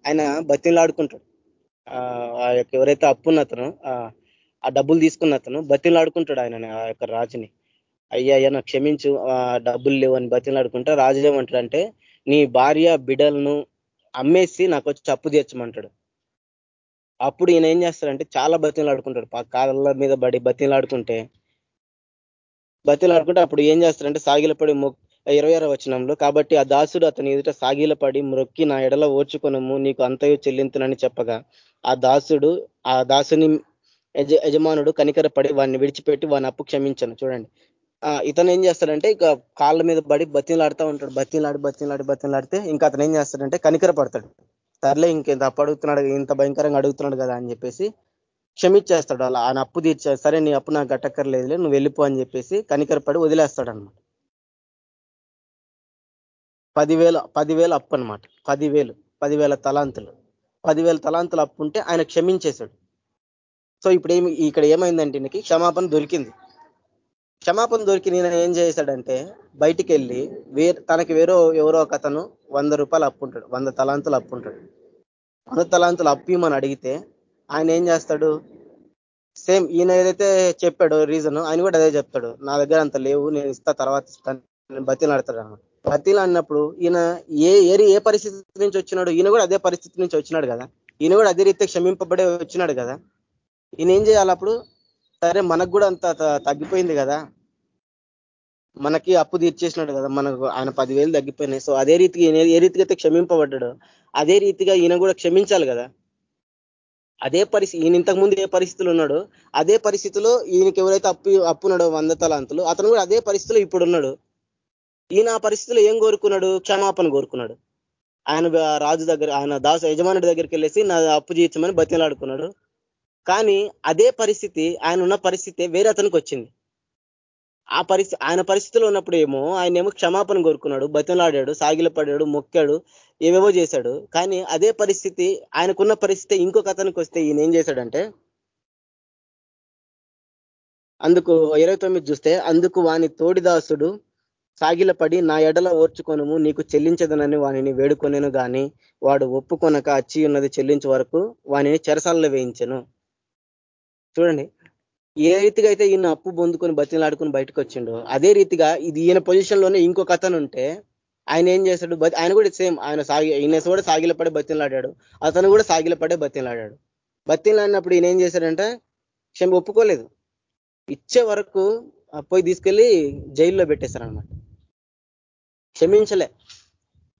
ఆయన బతిలాడుకుంటాడు ఆ యొక్క ఎవరైతే అప్పున్న అతను ఆ డబ్బులు తీసుకున్న అతను బతిలాడుకుంటాడు ఆయన ఆ యొక్క రాజుని. అయ్యా అయ్యా నాకు క్షమించు ఆ డబ్బులు లేవు అని బతిలాడుకుంటా రాజు ఏమంటాడంటే నీ భార్య బిడలను అమ్మేసి నాకు వచ్చి అప్పు తీర్చమంటాడు. అప్పుడు ఈయన ఏం చేస్తాడంటే చాలా బతిలాడుకుంటాడు కాళ్ళ మీద పడి బతిలాడుకుంటే బతిలాడుకుంటే అప్పుడు ఏం చేస్తాడంటే సాగిలపడి ఇరవై ఆరో వచనంలో కాబట్టి ఆ దాసుడు అతని ఎదుట సాగిలపడి మ్రొక్కి నా ఎడల ఓర్చుకొనము నీకు అంతయు చెల్లింతునని చెప్పగా ఆ దాసుడు ఆ దాసుని యజమానుడు కనికరపడి వాడిని విడిచిపెట్టి వాడిని అప్పు క్షమించను. చూడండి. ఇతను ఏం చేస్తాడంటే ఇక కాళ్ళ మీద పడి బతిలాడుతూ ఉంటాడు. బతిలాడి బతిలాడి బతిలాడితే ఇంకా అతను ఏం చేస్తాడంటే కనికర పడతాడు. తర్లే ఇంకెంత అప్పు అడుగుతున్నాడు ఇంత భయంకరంగా అడుగుతున్నాడు కదా అని చెప్పేసి క్షమించేస్తాడు. అలా ఆయన అప్పు తీర్చా సరే నీ అప్పు నాకు గట్టక్కర్లేదులే నువ్వు వెళ్ళిపో అని చెప్పేసి కనికరపడి వదిలేస్తాడు అనమాట పదివేల పదివేల అప్పు అనమాట పదివేలు పదివేల తలాంతులు. పదివేల తలాంతులు అప్పు ఉంటే ఆయన క్షమించేశాడు. సో ఇప్పుడు ఏమి ఇక్కడ ఏమైందంటే క్షమాపణ దొరికింది. క్షమాపణ దొరికి నేను ఏం చేశాడంటే బయటికి వెళ్ళి వే తనకి వేరో ఎవరో ఒక అతను వంద రూపాయలు అప్పుంటాడు వంద తలాంతులు అప్పుంటాడు వంద తలాంతులు అప్పిమని అడిగితే ఆయన ఏం చేస్తాడు? సేమ్ ఈయన ఏదైతే చెప్పాడో రీజన్ ఆయన కూడా అదే చెప్తాడు. నా దగ్గర అంత లేవు నేను ఇస్తా తర్వాత ఇస్తాను బతిలాడతాడు అనమాట బతిలాడినప్పుడు ఈయన ఏ ఏరి ఏ పరిస్థితి నుంచి వచ్చినాడు ఈయన కూడా అదే పరిస్థితి నుంచి వచ్చినాడు కదా. ఈయన కూడా అదే రీతి క్షమింపబడే వచ్చినాడు కదా. ఈయన ఏం చేయాలి అప్పుడు? సరే మనకు కూడా అంత తగ్గిపోయింది కదా. మనకి అప్పు తీర్చేసినాడు కదా మనకు ఆయన పదివేలు తగ్గిపోయినాయి. సో అదే రీతికి ఏ రీతికి అయితే క్షమింపబడ్డాడు అదే రీతిగా ఈయన కూడా క్షమించాలి కదా. అదే పరిస్థితి ఈయన ఇంతకుముందు ఏ పరిస్థితులు ఉన్నాడు అదే పరిస్థితిలో ఈయనకి ఎవరైతే అప్పు అప్పున్నాడో వంద తలాంతులు అతను కూడా అదే పరిస్థితిలో ఇప్పుడు ఉన్నాడు. ఈయన ఆ పరిస్థితిలో ఏం కోరుకున్నాడు? క్షమాపణ కోరుకున్నాడు. ఆయన రాజు దగ్గర ఆయన దాసు యజమానుడి దగ్గరికి వెళ్ళేసి నా అప్పు తీర్చమని బతిలాడుకున్నాడు కానీ అదే పరిస్థితి ఆయన ఉన్న పరిస్థితి వేరే అతనికి వచ్చింది. ఆ పరిస్థితి ఆయన పరిస్థితిలో ఉన్నప్పుడు ఏమో ఆయన ఏమో క్షమాపణ కోరుకున్నాడు. బతిలాడాడు సాగిలపడాడు మొక్కాడు ఏవేవో చేశాడు. కానీ అదే పరిస్థితి ఆయనకున్న పరిస్థితి ఇంకొక అతనికి వస్తే ఈయన ఏం చేశాడంటే అందుకు ఇరవై తొమ్మిది చూస్తే అందుకు వాని తోడిదాసుడు సాగిలపడి నా ఎడల ఓర్చుకొనము నీకు చెల్లించదనని వానిని వేడుకొనేను గాని వాడు ఒప్పుకొనక అచ్చి ఉన్నది చెల్లించే వరకు వానిని చెరసాలలో వేయించను. చూడండి. ఏ రీతిగా అయితే ఈయన అప్పు పొందుకొని బతిలాడుకొని బయటకు వచ్చిండో అదే రీతిగా ఇది ఈయన పొజిషన్లోనే ఇంకొక అతను ఉంటే ఆయన ఏం చేశాడు ఆయన కూడా సేమ్ ఆయన సాగి ఈయన కూడా సాగిల పడే బతిలాడాడు అతను కూడా సాగిల పడే బతిలాడాడు బతిలాడినప్పుడు ఈయన ఏం చేశాడంటే? క్షమ ఒప్పుకోలేదు. ఇచ్చే వరకు పోయి తీసుకెళ్ళి జైల్లో పెట్టేశారనమాట క్షమించలే.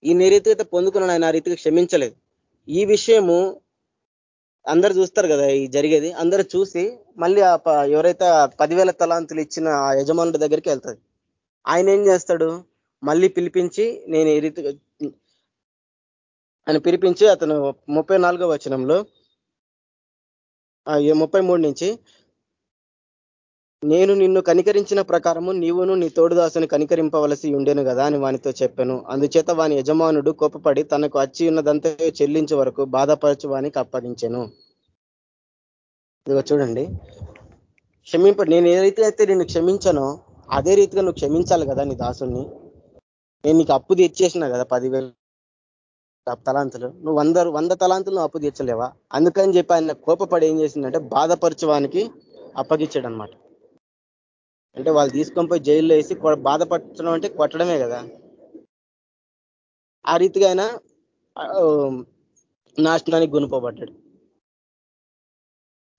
ఈ రీతిగా పొందుకున్నాడు ఆయన ఆ రీతిగా క్షమించలేదు. ఈ విషయము అందరు చూస్తారు కదా ఈ జరిగేది. అందరు చూసి మళ్ళీ ఎవరైతే పదివేల తలాంతులు ఇచ్చిన ఆ యజమానుడి దగ్గరికి వెళ్తుంది ఆయన ఏం చేస్తాడు? మళ్ళీ పిలిపించి నేను ఈ రీతి ఆయన పిలిపించి అతను ముప్పై నాలుగో వచనంలో ముప్పై మూడు నుంచి నేను నిన్ను కనికరించిన ప్రకారము నీవును నీ తోడుదాసును కనికరింపవలసి ఉండేను కదా అని వానితో చెప్పాను. అందుచేత వాని యజమానుడు కోపపడి తనకు అచ్చి ఉన్నదంతా చెల్లించే వరకు బాధపరచు వానికి అప్పగించాను. ఇదిగో చూడండి. క్షమింప నేను ఏ అయితే నేను క్షమించానో అదే రీతిగా నువ్వు క్షమించాలి కదా నీ దాసుని నేను నీకు అప్పు తెచ్చేసిన కదా పదివేలు తలాంతులు. నువ్వు వంద వంద తలాంతులు నువ్వు అప్పు తీర్చలేవా? అందుకని చెప్పి ఆయన కోపపడి ఏం చేసిందంటే బాధపరచవానికి అప్పగించాడు అనమాట అంటే వాళ్ళు తీసుకొని పోయి జైల్లో వేసి బాధపడుతున్నాం అంటే కొట్టడమే కదా. ఆ రీతిగా ఆయన నాశనానికి గుణపబడ్డాడు.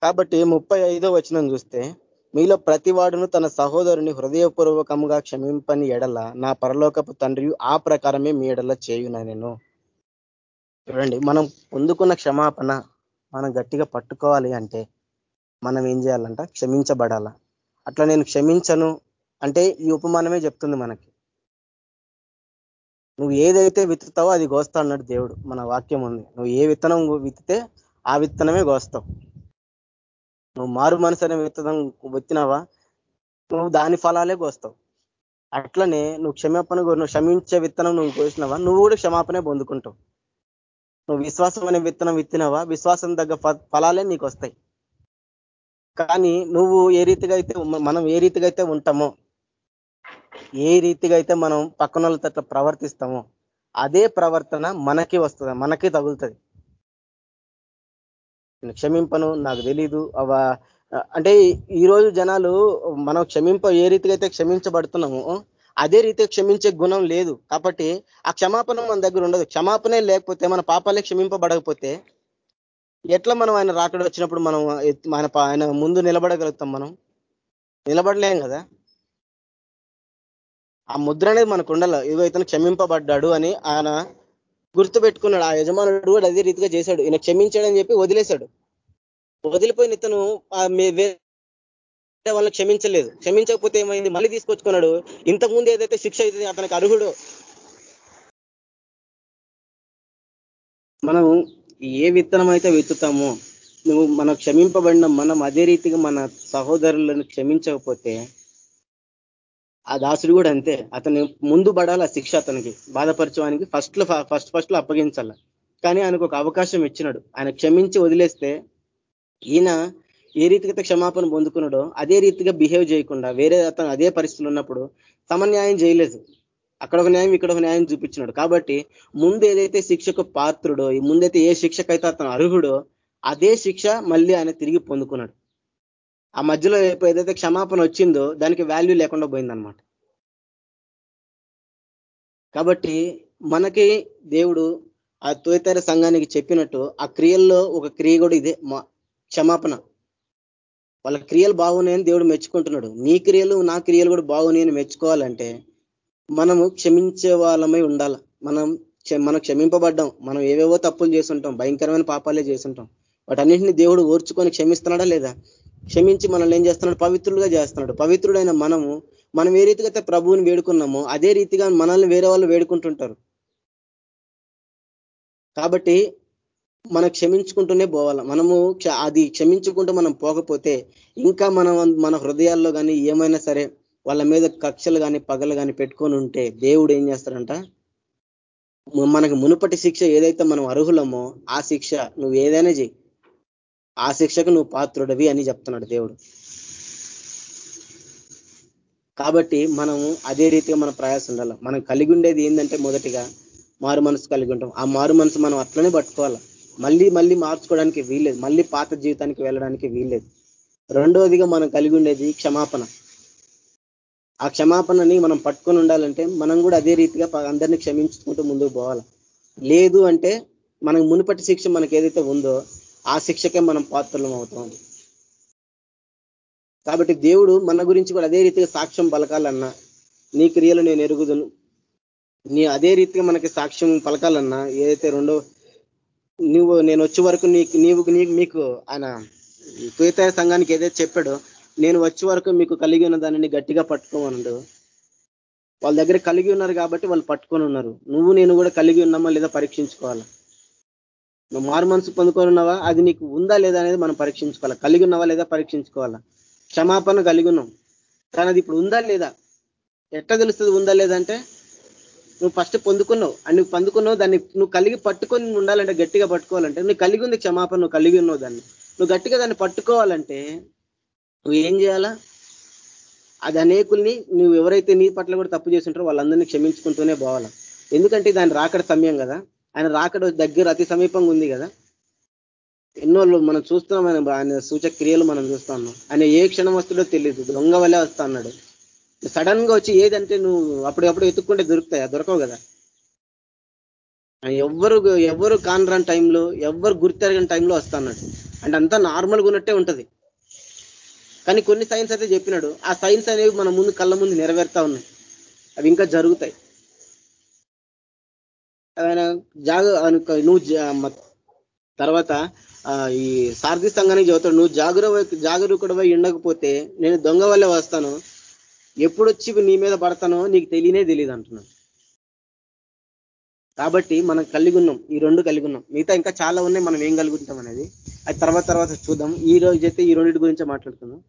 కాబట్టి ముప్పై ఐదో వచనం చూస్తే మీలో ప్రతివాడును తన సహోదరుని హృదయపూర్వకముగా క్షమింపని ఎడల నా పరలోకపు తండ్రి ఆ ప్రకారమే మీ ఎడల చేయున నేను. చూడండి మనం పొందుకున్న క్షమాపణ మనం గట్టిగా పట్టుకోవాలి అంటే మనం ఏం చేయాలంట? క్షమించబడాలా. అట్లా నేను క్షమించను. అంటే ఈ ఉపమానమే చెప్తుంది మనకి. నువ్వు ఏదైతే విత్తుతావో అది గోస్తా అన్నాడు దేవుడు మన వాక్యం ఉంది. నువ్వు ఏ విత్తనం విత్తితే ఆ విత్తనమే గోస్తావు నువ్వు మారు మనసు అనే విత్తనం విత్తినావా? నువ్వు దాని ఫలాలే కోస్తావు అట్లనే నువ్వు క్షమాపణ నువ్వు క్షమించే విత్తనం నువ్వు కోసినావా? నువ్వు కూడా క్షమాపణే పొందుకుంటావు. నువ్వు విశ్వాసం అనే విత్తనం విత్తినావా? విశ్వాసం తగ్గ ఫలాలే నీకు వస్తాయి కానీ నువ్వు ఏ రీతిగా అయితే మనం ఏ రీతిగా అయితే ఉంటామో ఏ రీతిగా అయితే మనం పక్కన వాళ్ళతో ప్రవర్తిస్తామో అదే ప్రవర్తన మనకి వస్తుంది మనకి తగులుతుంది. క్షమింపను నాకు తెలీదు అవ అంటే ఈరోజు జనాలు మనం క్షమింప ఏ రీతిగా అయితే క్షమించబడుతున్నామో అదే రీతిగా క్షమించే గుణం లేదు. కాబట్టి ఆ క్షమాపణ మన దగ్గర ఉండదు. క్షమాపణే లేకపోతే మన పాపాలే క్షమింపబడకపోతే ఎట్లా మనం ఆయన రాకడ వచ్చినప్పుడు మనం ఆయన ఆయన ముందు నిలబడగలుగుతాం మనం? నిలబడలేం కదా? ఆ ముద్ర అనేది మనకు ఉండాలి. ఇదో ఇతను క్షమింపబడ్డాడు అని ఆయన గుర్తు పెట్టుకున్నాడు ఆ యజమానుడు కూడా అదే రీతిగా చేశాడు. ఈయన క్షమించాడని చెప్పి వదిలేశాడు. వదిలిపోయిన ఇతను వాళ్ళని క్షమించలేదు. క్షమించకపోతే ఏమైంది? మళ్ళీ తీసుకొచ్చుకున్నాడు. ఇంతకుముందు ఏదైతే శిక్ష అయితే అతనికి అర్హుడు. మనం ఏ విత్తనం అయితే విత్తుతామో నువ్వు మనం క్షమింపబడిన మనం అదే రీతిగా మన సహోదరులను క్షమించకపోతే ఆ దాసుడు కూడా అంతే. అతని ముందు పడాలి శిక్ష అతనికి. బాధపరచడానికి ఫస్ట్ ఫస్ట్ ఫస్ట్లో అప్పగించాల. కానీ ఆయనకు ఒక అవకాశం ఇచ్చినాడు. ఆయన క్షమించి వదిలేస్తే ఈయన ఏ రీతిగా క్షమాపణ పొందుకున్నాడో అదే రీతిగా బిహేవ్ చేయకుండా వేరే అతను అదే పరిస్థితులు ఉన్నప్పుడు సమన్యాయం చేయలేదు. అక్కడ ఒక న్యాయం ఇక్కడ ఒక న్యాయం చూపించినాడు. కాబట్టి ముందు ఏదైతే శిక్షకు పాత్రుడో ముందైతే ఏ శిక్షకైతే అతను అర్హుడో అదే శిక్ష మళ్ళీ ఆయన తిరిగి పొందుకున్నాడు. ఆ మధ్యలో ఏదైతే క్షమాపణ వచ్చిందో దానికి వాల్యూ లేకుండా పోయిందనమాట కాబట్టి మనకి దేవుడు ఆ తోతర సంఘానికి చెప్పినట్టు ఆ క్రియల్లో ఒక క్రియ కూడా ఇదే క్షమాపణ. వాళ్ళ క్రియలు బాగున్నాయని దేవుడు మెచ్చుకుంటున్నాడు. నీ క్రియలు నా క్రియలు కూడా బాగున్నాయని మెచ్చుకోవాలంటే మనము క్షమించే వాళ్ళమై ఉండాల. మనం మనం క్షమింపబడ్డాం. మనం ఏవేవో తప్పులు చేస్తుంటాం. భయంకరమైన పాపాలే చేస్తుంటాం. వాటన్నింటినీ దేవుడు ఓర్చుకొని క్షమిస్తున్నాడా లేదా? క్షమించి మనల్ని ఏం చేస్తున్నాడు? పవిత్రులుగా చేస్తున్నాడు. పవిత్రుడైన మనము మనం ఏ రీతిగా అయితే ప్రభువుని వేడుకున్నామో అదే రీతిగా మనల్ని వేరే వాళ్ళు వేడుకుంటుంటారు. కాబట్టి మనం క్షమించుకుంటూనే పోవాలి. మనము అది క్షమించుకుంటూ మనం పోకపోతే ఇంకా మనం మన హృదయాల్లో కానీ ఏమైనా సరే వాళ్ళ మీద కక్షలు కానీ పగలు కానీ పెట్టుకొని ఉంటే దేవుడు ఏం చేస్తాడంట? మనకు మునుపటి శిక్ష ఏదైతే మనం అర్హులమో ఆ శిక్ష నువ్వు ఏదైనా చెయ్యి ఆ శిక్షకు నువ్వు పాత్రుడవి అని చెప్తున్నాడు దేవుడు. కాబట్టి మనము అదే రీతిగా మన ప్రయాసం ఉండాలి. మనం కలిగి ఉండేది ఏంటంటే మొదటిగా మారు మనసు కలిగి ఉంటాం. ఆ మారు మనసు మనం అట్లనే పట్టుకోవాలి. మళ్ళీ మళ్ళీ మార్చుకోవడానికి వీల్లేదు. మళ్ళీ పాత జీవితానికి వెళ్ళడానికి వీల్లేదు. రెండవదిగా మనం కలిగి ఉండేది క్షమాపణ. ఆ క్షమాపణని మనం పట్టుకొని ఉండాలంటే మనం కూడా అదే రీతిగా అందరినీ క్షమించుకుంటూ ముందుకు పోవాలి. లేదు అంటే మనకు మునుపటి శిక్ష మనకి ఏదైతే ఉందో ఆ శిక్షకే మనం పాత్రలం అవుతాం. కాబట్టి దేవుడు మన గురించి కూడా అదే రీతిగా సాక్ష్యం పలకాలన్నా నీ క్రియలు నేను ఎరుగుదును నీ అదే రీతిగా మనకి సాక్ష్యం పలకాలన్నా ఏదైతే రెండో నువ్వు నేను వచ్చే వరకు నీకు నీవు నీకు మీకు ఆయన తుయతాయ సంఘానికి ఏదైతే చెప్పాడో నేను వచ్చే వరకు మీకు కలిగి ఉన్న దానిని గట్టిగా పట్టుకోమన్నాడు వాళ్ళ దగ్గర కలిగి ఉన్నారు కాబట్టి వాళ్ళు పట్టుకొని ఉన్నారు. నువ్వు నేను కూడా కలిగి ఉన్నామా లేదా పరీక్షించుకోవాలా? నువ్వు మారు మనసు పొందుకొని ఉన్నావా? అది నీకు ఉందా లేదా అనేది మనం పరీక్షించుకోవాలా? కలిగి ఉన్నావా లేదా పరీక్షించుకోవాలా? క్షమాపణ కలిగి ఉన్నాం. కానీ అది ఇప్పుడు ఉందా లేదా? ఎట్లా తెలుస్తుంది ఉందా లేదంటే నువ్వు ఫస్ట్ పొందుకున్నావు. అని నువ్వు పొందుకున్నావు దాన్ని నువ్వు కలిగి పట్టుకొని ఉండాలంటే గట్టిగా పట్టుకోవాలంటే నువ్వు కలిగి ఉంది క్షమాపణ నువ్వు కలిగి ఉన్నావు దాన్ని. నువ్వు గట్టిగా దాన్ని పట్టుకోవాలంటే నువ్వు ఏం చేయాలా? అది అనేకుల్ని నువ్వు ఎవరైతే నీ పట్ల కూడా తప్పు చేస్తుంటారో వాళ్ళందరినీ క్షమించుకుంటూనే పోవాలా? ఎందుకంటే దాని రాకడ సమయం కదా. ఆయన రాకడ దగ్గర అతి సమీపంగా ఉంది కదా. ఎన్నో మనం చూస్తున్నాం ఆయన ఆయన సూచక క్రియలు మనం చూస్తున్నాం ఆయన ఏ క్షణం వస్తుందో తెలియదు దొంగ వల్లే వస్తా అన్నాడు. సడన్గా వచ్చి ఏదంటే నువ్వు అప్పుడప్పుడు ఎత్తుక్కుంటే దొరుకుతాయా? దొరకవు కదా. ఎవ్వరు ఎవ్వరు కానరాని టైంలో ఎవ్వరు గుర్తెరగని టైంలో వస్తా అన్నాడు. అంటే అంతా నార్మల్గా ఉన్నట్టే ఉంటది. కానీ కొన్ని సైన్స్ అయితే చెప్పినాడు. ఆ సైన్స్ అనేవి మన ముందు కళ్ళ ముందు నెరవేరుతా ఉన్నాయి. అవి ఇంకా జరుగుతాయి. ఆయన జాగ నువ్వు తర్వాత ఈ సారథి సంఘానికి చదువుతాడు నువ్వు జాగరూ జాగరూకుడవై ఉండకపోతే నేను దొంగ వల్లే వస్తాను. ఎప్పుడొచ్చి నీ మీద పడతానో నీకు తెలియనే తెలియదు అంటున్నాను కాబట్టి మనం కలిగి ఉన్నాం. ఈ రెండు కలిగి ఉన్నాం. మిగతా ఇంకా చాలా ఉన్నాయి. మనం ఏం కలుగుతాం అనేది. అది తర్వాత తర్వాత చూద్దాం. ఈ రోజు అయితే ఈ రెండింటి గురించే మాట్లాడుతున్నాం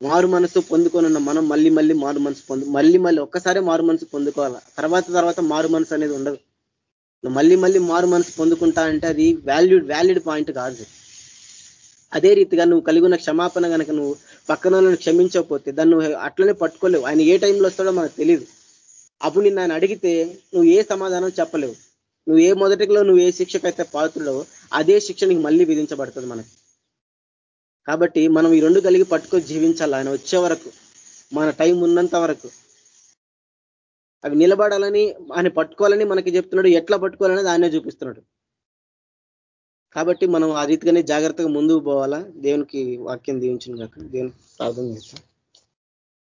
మారు మనసు పొందుకొనున్న మనం మళ్ళీ మళ్ళీ మారు మనసు పొందు మళ్ళీ మళ్ళీ ఒక్కసారి మారు మనసు పొందుకోవాలా? తర్వాత తర్వాత మారు మనసు అనేది ఉండదు. మళ్ళీ మళ్ళీ మారు మనసు పొందుకుంటా అంటే అది వాల్యూడ్ వ్యాలిడ్ పాయింట్ కాదు. అదే రీతిగా నువ్వు కలిగి ఉన్న క్షమాపణ కనుక నువ్వు పక్కన క్షమించకపోతే దాన్ని అట్లనే పట్టుకోలేవు. ఆయన ఏ టైంలో వస్తాడో మనకు తెలియదు అప్పుడు నిన్ను ఆయన అడిగితే నువ్వు ఏ సమాధానం చెప్పలేవు. నువ్వు ఏ మొదటిలో నువ్వు ఏ శిక్షకైతే పాత్రలో అదే శిక్ష నీకు మళ్ళీ విధించబడుతుంది మనకి. కాబట్టి మనం ఈ రెండు కలిగి పట్టుకొని జీవించాలి? ఆయన వచ్చే వరకు మన టైం ఉన్నంత వరకు. అవి నిలబడాలని ఆయన పట్టుకోవాలని మనకి చెప్తున్నాడు. ఎట్లా పట్టుకోవాలనేది ఆయనే చూపిస్తున్నాడు. కాబట్టి మనం ఆ రీతిగానే జాగ్రత్తగా ముందుకు పోవాలా? దేవునికి వాక్యం దీవించిన కాక దేవునికి ప్రార్థన చేస్తాం.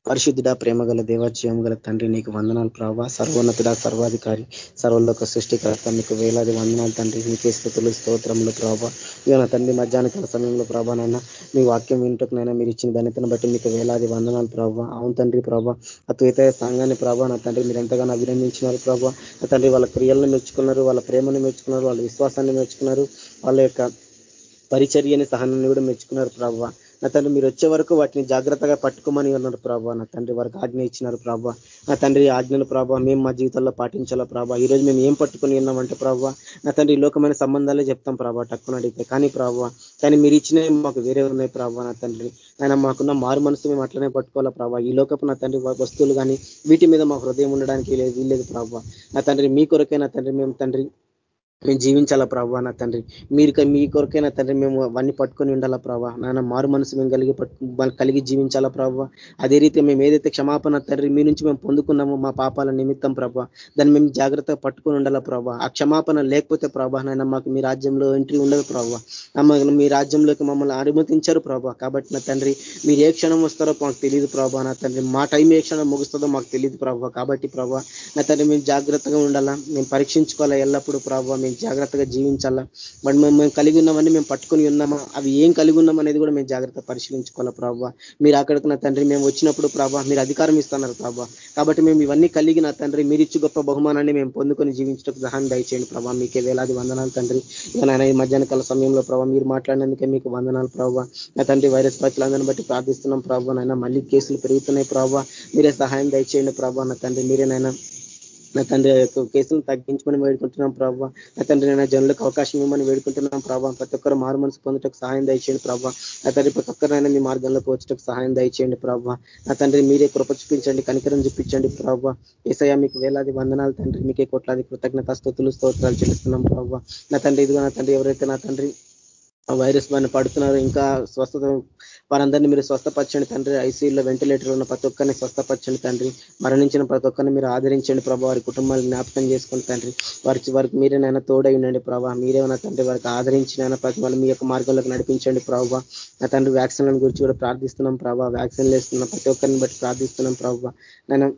పరిశుద్ధుడ ప్రేమ గల దేవాచయం గల తండ్రి నీకు వందనాలు ప్రభావ సర్వోన్నతుడ సర్వాధికారి సర్వలోక సృష్టికర్త మీకు వేలాది వందనాలు తండ్రి. నీకే స్థుతులు స్తోత్రములు ప్రభావ ఇవన్న తండ్రి మధ్యాహ్నకాల సమయంలో ప్రభానైనా మీ వాక్యం వింటకునైనా మీరు ఇచ్చిన ధనితను బట్టి మీకు వేలాది వందనాలు ప్రభావ అవును తండ్రి ప్రభా అద్వైత సంఘాన్ని ప్రభా నా తండ్రి మీరు ఎంతగానో అభినందించినారు ప్రభావ నా తండ్రి వాళ్ళ క్రియలను మెచ్చుకున్నారు వాళ్ళ ప్రేమను మెచ్చుకున్నారు వాళ్ళ విశ్వాసాన్ని మెచ్చుకున్నారు వాళ్ళ యొక్క పరిచర్యని సహనాన్ని కూడా మెచ్చుకున్నారు ప్రభావ నా తండ్రి మీరు వచ్చే వరకు వాటిని జాగ్రత్తగా పట్టుకోమని ఉన్నారు ప్రభావ నా తండ్రి వారికి ఆజ్ఞ ఇచ్చినారు ప్రభావ నా తండ్రి ఆజ్ఞలు ప్రభావ మేము మా జీవితంలో పాటించాలా ప్రభావ ఈ రోజు మేము ఏం పట్టుకుని ఉన్నామంటే ప్రభావ నా తండ్రి లోకమైన సంబంధాలే చెప్తాం ప్రభావ టక్కున అడిగితే. కానీ ప్రభావ కానీ మీరు ఇచ్చినవి మాకు వేరే ఉన్నాయి ప్రభావ నా తండ్రి. ఆయన మాకున్న మారు మనసు మేము అట్లనే పట్టుకోవాలా ప్రభావ ఈ లోకపు నా తండ్రి వస్తువులు కానీ వీటి మీద మా హృదయం ఉండడానికి లేదు వీల్లేదు ప్రభావ నా తండ్రి మీ కొరకే నా తండ్రి మేము తండ్రి మేము జీవించాలా ప్రభావ నా తండ్రి? మీరు మీ కొరకైనా తండ్రి మేము అవన్నీ పట్టుకొని ఉండాలా ప్రభా? నాన్న మారు మనసు మేము కలిగి కలిగి జీవించాలా ప్రభావ అదే రీతి మేము ఏదైతే క్షమాపణ తండ్రి మీ నుంచి మేము పొందుకున్నామో మా పాపాల నిమిత్తం ప్రభావ దాన్ని మేము జాగ్రత్తగా పట్టుకొని ఉండాలా ప్రభావ ఆ క్షమాపణ లేకపోతే ప్రభా నాయన మాకు మీ రాజ్యంలో ఎంట్రీ ఉండదు ప్రభావ మీ రాజ్యంలోకి మమ్మల్ని అనుమతించారు ప్రభావ కాబట్టి నా తండ్రి మీరు ఏ క్షణం వస్తారో మాకు తెలియదు ప్రభావ నా తండ్రి మా టైం ఏ క్షణం ముగుస్తుందో మాకు తెలియదు ప్రభావ కాబట్టి ప్రభావ నా తండ్రి మేము జాగ్రత్తగా ఉండాలా. మేము పరీక్షించుకోవాలా ఎల్లప్పుడూ ప్రభావ మేము జాగ్రత్తగా జీవించాలా? మరి మేము కలిగి ఉన్నామని మేము పట్టుకొని ఉన్నామా? అవి ఏం కలిగి ఉన్నాం అనేది కూడా మేము జాగ్రత్త పరిశీలించుకోవాలా ప్రభావ మీరు అక్కడికి నా తండ్రి మేము వచ్చినప్పుడు ప్రభావ మీరు అధికారం ఇస్తున్నారు ప్రభావ కాబట్టి మేము ఇవన్నీ కలిగి నా తండ్రి మీరు ఇచ్చి గొప్ప బహుమానాన్ని మేము పొందుకొని జీవించడానికి సహాయం దయచేయండి ప్రభావ మీకే వేలాది వందనాలు తండ్రి. ఇక నాయన ఈ మధ్యాహ్న కాల సమయంలో ప్రభావ మీరు మాట్లాడినందుకే మీకు వందనాలు ప్రభావ నా తండ్రి వైరస్ పట్లందరిని బట్టి ప్రార్థిస్తున్నాం ప్రభావ నైనా మళ్ళీ కేసులు పెరుగుతున్నాయి ప్రభావ మీరే సహాయం దయచేయండి ప్రభావ నా తండ్రి మీరేనైనా నా తండ్రి యొక్క కేసులు తగ్గించమని వేడుకుంటున్నాం ప్రభావ నా తండ్రి నేను జనులకు అవకాశం ఇవ్వమని వేడుకుంటున్నాం ప్రభావ ప్రతి ఒక్కరు మారు మనసు పొందటకు సహాయం దయచేయండి ప్రభావ నా తండ్రి ప్రతి ఒక్కరైనా మీ మార్గంలోకి వచ్చటకు సహాయం దయచేయండి ప్రభావ నా తండ్రి మీరే కృప చూపించండి కనికరం చూపించండి ప్రభావ ఏసయ మీకు వేలాది వందనాలు తండ్రి. మీకే కోట్లాది కృతజ్ఞత స్థుతులు స్తోత్రాలు చెల్లిస్తున్నాం ప్రభావ నా తండ్రి ఇదిగో నా తండ్రి ఎవరైతే నా తండ్రి వైరస్ బారిన పడుతున్నారు ఇంకా స్వస్థత వారందరినీ మీరు స్వస్థపరచండి తండ్రి. ఐసీయూలో వెంటిలేటర్ ఉన్న ప్రతి ఒక్కరిని స్వస్థపరచండి తండ్రి. మరణించిన ప్రతి ఒక్కరిని మీరు ఆదరించండి ప్రభావ వారి కుటుంబాన్ని జ్ఞాపకం చేసుకుని తండ్రి. వారికి వారికి మీరేనైనా తోడై ఉండండి ప్రభావ మీరేమైనా తండ్రి వారికి ఆదరించినైనా ప్రతి వాళ్ళు మీ యొక్క మార్గంలోకి నడిపించండి ప్రభావ నా తండ్రి వ్యాక్సిన్ల గురించి కూడా ప్రార్థిస్తున్నాం ప్రభావ వ్యాక్సిన్లు వేస్తున్నాం. ప్రతి ఒక్కరిని బట్టి ప్రార్థిస్తున్నాం ప్రభావ నేను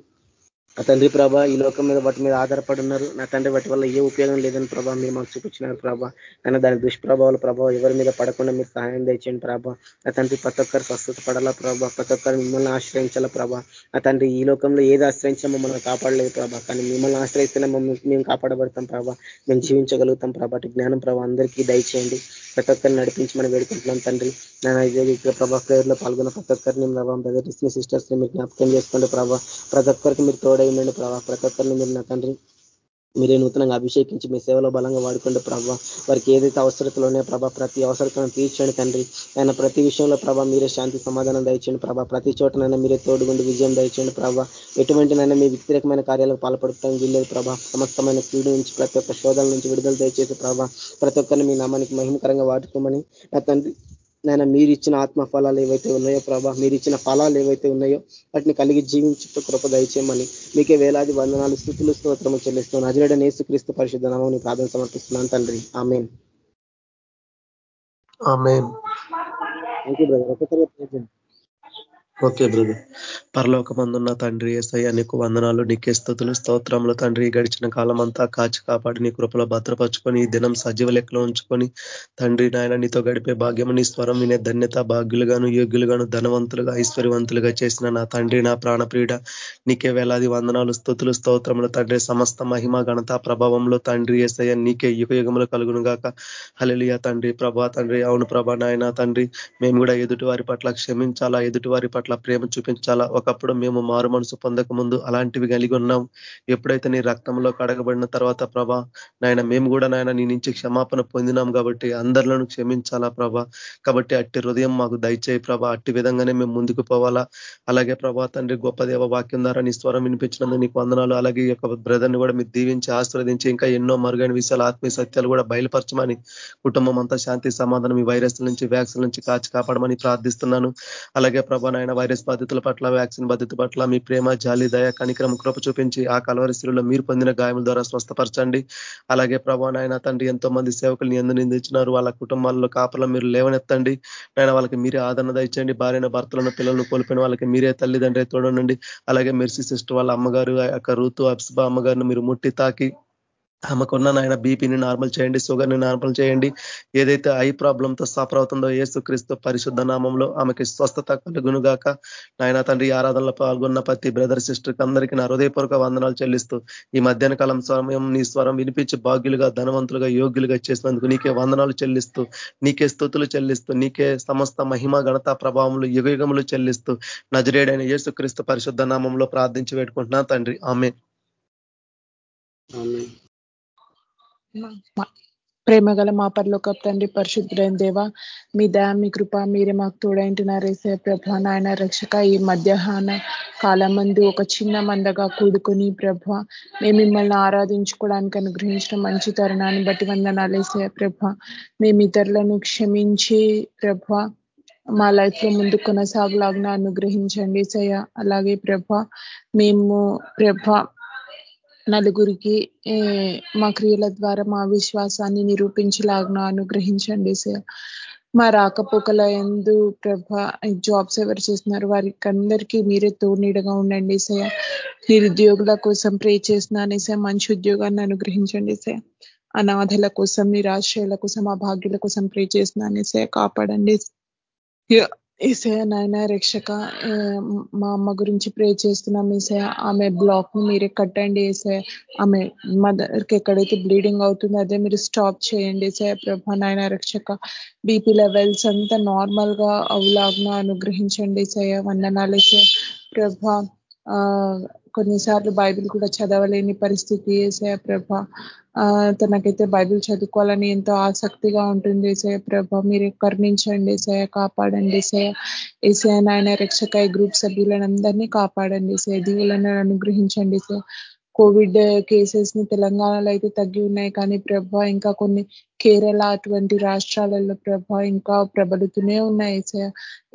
నా తండ్రి ప్రభా ఈ లోకం మీద వాటి మీద ఆధారపడి ఉన్నారు. నా తండ్రి వాటి వల్ల ఏ ఉపయోగం లేదని ప్రభా మీరు మాకు చూపించినారు ప్రభా. కానీ దాని దుష్ప్రభావాల ప్రభావం ఎవరి మీద పడకుండా మీరు సహాయం తెచ్చండి ప్రభా. నా తండ్రి ప్రతి ఒక్కరు స్వస్థత పడాలా ప్రభా. ప్రతి ఒక్కరు మిమ్మల్ని ఆశ్రయించాలా ప్రభా. నా తండ్రి ఈ లోకంలో ఏది ఆశ్రయించినా మమ్మల్ని కాపాడలేదు ప్రభా. కానీ మిమ్మల్ని ఆశ్రయిస్తేనే మమ్మల్ని మేము కాపాడబడతాం ప్రభా. మేము జీవించగలుగుతాం ప్రభా. జ్ఞానం ప్రభా అందరికీ దయచేయండి. ప్రతి ఒక్కరిని నడిపించమని వేడుకుంటున్నాం తండ్రి. నేను ఇదే ప్రభా ప్రేయర్లో పాల్గొన్న ప్రతి ఒక్కరిని ప్రభావం బ్రదర్స్ని సిస్టర్స్ని మీరు జ్ఞాపకం చేసుకోండి ప్రభావ ప్రతి ఒక్కరికి మీరు తోడైందండి ప్రభావ ప్రతి ఒక్కరిని మీరు నా తండ్రి. మీరే నూతనంగా అభిషేకించి మీ సేవలో బలంగా వాడుకోండి ప్రభావ వారికి ఏదైతే అవసరతలు ఉన్నాయో ప్రభా ప్రతి అవసరతను తీర్చండి తండ్రి. ఆయన ప్రతి విషయంలో ప్రభా మీరే శాంతి సమాధానం దయచేయండి ప్రభా. ప్రతి చోటనైనా మీరే తోడుగుండి విజయం దయచేయండి ప్రభా. ఎటువంటినైనా మీ వ్యతిరేకమైన కార్యాలకు పాల్పడతాం వీల్లేదు ప్రభా. సమస్తమైన కీడు నుంచి ప్రతి ఒక్క శోధల నుంచి విడుదల దయచేసి ప్రభా ప్రతి ఒక్కరిని మీ నామానికి మహిమకరంగా వాడుకోమని నా తండ్రి. నాయన మీరు ఇచ్చిన ఆత్మ ఫలాలు ఏవైతే ఉన్నాయో ప్రభా మీరు ఇచ్చిన ఫలాలు ఏవైతే ఉన్నాయో వాటిని కలిగి జీవించుటూ కృప దయచేయమని మీకే వేలాది వందనాలు స్థుతులు స్తోత్రము చెల్లిస్తున్నాను అజరుడ నేసుక్రీస్తు పరిశుద్ధ నామని ప్రార్థన సమర్పిస్తున్నాను తండ్రి. Amen. Okay brother okay brother. పరలోకమందున్న తండ్రి ఎస్ఐ నీకు వందనాలు నీకే స్థుతులు స్తోత్రంలో తండ్రి. గడిచిన కాలం అంతా కాచి కాపాడి నీ కృపలో భద్రపరుచుకొని ఈ దినం సజీవ లెక్కలో ఉంచుకొని తండ్రి నాయన నీతో గడిపే భాగ్యము నీ స్వరం వినే ధన్యత భాగ్యులుగాను యోగ్యులుగాను ధనవంతులుగా ఐశ్వర్యవంతులుగా చేసిన నా తండ్రి నా ప్రాణప్రియుడ. నీకే వేలాది వందనాలు స్థుతులు స్తోత్రములు తండ్రి. సమస్త మహిమ ఘనత ప్రభావంలో తండ్రి ఎస్ఐ నీకే యుగ యుగములు కలుగును గాక తండ్రి ప్రభా తండ్రి. అవును ప్రభా నాయన తండ్రి. మేము కూడా ఎదుటి వారి పట్ల క్షమించాలా ఎదుటి వారి పట్ల ప్రేమ చూపించాలా? ఒకప్పుడు మేము మారు మనసు పొందక ముందు అలాంటివి కలిగి ఉన్నాం. ఎప్పుడైతే నీ రక్తంలో కడగబడిన తర్వాత ప్రభా నాయన మేము కూడా నాయన నీ నుంచి క్షమాపణ పొందినాం కాబట్టి అందరిలోనూ క్షమించాలా ప్రభా? కాబట్టి అట్టి హృదయం మాకు దయచేయి ప్రభా. అట్టి విధంగానే మేము ముందుకు పోవాలా. అలాగే ప్రభా తండ్రి గొప్ప దేవ వాక్యం ద్వారా నీ స్వరం వినిపించినందుకు నీకు వందనాలు. అలాగే ఈ యొక్క బ్రదర్ని కూడా మీరు దీవించి ఆశ్రవదించి ఇంకా ఎన్నో మరుగైన విషయాలు ఆత్మీయ సత్యాలు కూడా బయలుపరచమని కుటుంబం అంతా శాంతి సమాధానం ఈ వైరస్ నుంచి వ్యాక్సిన్ నుంచి కాచి కాపాడమని ప్రార్థిస్తున్నాను. అలాగే ప్రభా నాయన వైరస్ బాధితుల పట్ల వ్యాక్సిన్ బాధిత పద్ధతి పట్ల మీ ప్రేమ జాలి దయ కనిక్రమ కృప చూపించి ఆ కలవరిశిలో మీరు పొందిన గాయముల ద్వారా స్వస్థపరచండి. అలాగే ప్రభా నాయన తండ్రి ఎంతో మంది సేవకులు ఎందు నిందించినారు. వాళ్ళ కుటుంబాల్లో కాపలో మీరు లేవనెత్తండి. నాయన వాళ్ళకి మీరే ఆదరణ ఇచ్చండి భార్యన భర్తలను పిల్లలను కోల్పోయిన వాళ్ళకి మీరే తల్లిదండ్రి తోడనండి అలాగే మెర్సీ సిస్టర్ వాళ్ళ అమ్మగారు యొక్క ఋతు అప్సిబా అమ్మగారిని మీరు ముట్టి తాకి ఆమెకున్న నాయన బీపీని నార్మల్ చేయండి షుగర్ని నార్మల్ చేయండి. ఏదైతే ఐ ప్రాబ్లంతో సఫర్ అవుతుందో ఏసుక్రీస్తు పరిశుద్ధ నామంలో ఆమెకి స్వస్థత కలుగునుగాక. నాయన తండ్రి ఆరాధనలో పాల్గొన్న ప్రతి బ్రదర్ సిస్టర్కి అందరికీ నా హృదయపూర్వక వందనాలు చెల్లిస్తూ ఈ మధ్యాహ్న కాలం స్వరం నీ స్వరం వినిపించి భాగ్యులుగా ధనవంతులుగా యోగ్యులుగా చేసినందుకు నీకే వందనాలు చెల్లిస్తూ నీకే స్థుతులు చెల్లిస్తూ నీకే సమస్త మహిమ ఘనత ప్రభావములు యుగయుగములు చెల్లిస్తూ నజరేడైన యేసుక్రీస్తు పరిశుద్ధ నామంలో ప్రార్థించి పెట్టుకుంటున్నా తండ్రి. ఆమె ప్రేమ గల మా పరలోక తండ్రి పరిశుద్ధులైన దేవ మీ దయ మీ కృప మీరే మాకు తోడైంటున్నారేసే ప్రభ నాయన రక్షక ఈ మధ్యాహ్న కాలమందు ఒక చిన్న మందగా కూడుకుని ప్రభ మేము మిమ్మల్ని ఆరాధించుకోవడానికి అనుగ్రహించిన మంచి తరుణాన్ని బట్టి వందనాలేసే ప్రభ. మేము ఇతరులను క్షమించి ప్రభ మా లైఫ్లో ముందు కొనసాగులాగా అనుగ్రహించండి సయ అలాగే ప్రభ మేము ప్రభ నలుగురికి మా క్రియల ద్వారా మా విశ్వాసాన్ని నిరూపించలాగిన అనుగ్రహించండి సార్. మా రాకపోకల ఎందు ప్రభ జాబ్స్ ఎవరు చేస్తున్నారు? వారికి అందరికీ మీరే తోడీడగా ఉండండి సార్. నిరుద్యోగుల కోసం ప్రే చేస్తున్నానే సార్. మంచి ఉద్యోగాన్ని అనుగ్రహించండి సార్. అనాథల కోసం నిరాశ్రయాల కోసం ఆ భాగ్యుల కోసం ప్రే చేస్తున్నానే సార్. కాపాడండి ఈసయ నాయన రక్షక మా అమ్మ గురించి ప్రే చేస్తున్నాం ఈసయ ఆమె బ్లాక్ని మీరే కట్టండి ఏసయ ఆమె మదర్కి ఎక్కడైతే బ్లీడింగ్ అవుతుందో అదే మీరు స్టాప్ చేయండి ఏసయ ప్రభ నాయన రక్షక బీపీ లెవెల్స్ అంతా నార్మల్గా అవులాగ్న అనుగ్రహించండి సయ వందనాలు ప్రభ కొన్నిసార్లు బైబిల్ కూడా చదవలేని పరిస్థితి ఏసయ ప్రభ. తనకైతే బైబిల్ చదువుకోవాలని ఎంతో ఆసక్తిగా ఉంటుంది ఏసయ ప్రభ. మీరు కరుణించండి ఏసయ కాపాడండి ఏసయ ఏసయ నాయన రక్షక గ్రూప్ సభ్యులందరినీ కాపాడండి ఏసయ దీవులను అనుగ్రహించండి సార్ కోవిడ్ కేసెస్ని తెలంగాణలో అయితే తగ్గి ఉన్నాయి కానీ ప్రభ ఇంకా కొన్ని కేరళ అటువంటి రాష్ట్రాలలో ప్రభ ఇంకా ప్రబలుతూనే ఉన్నాయి ఏసయ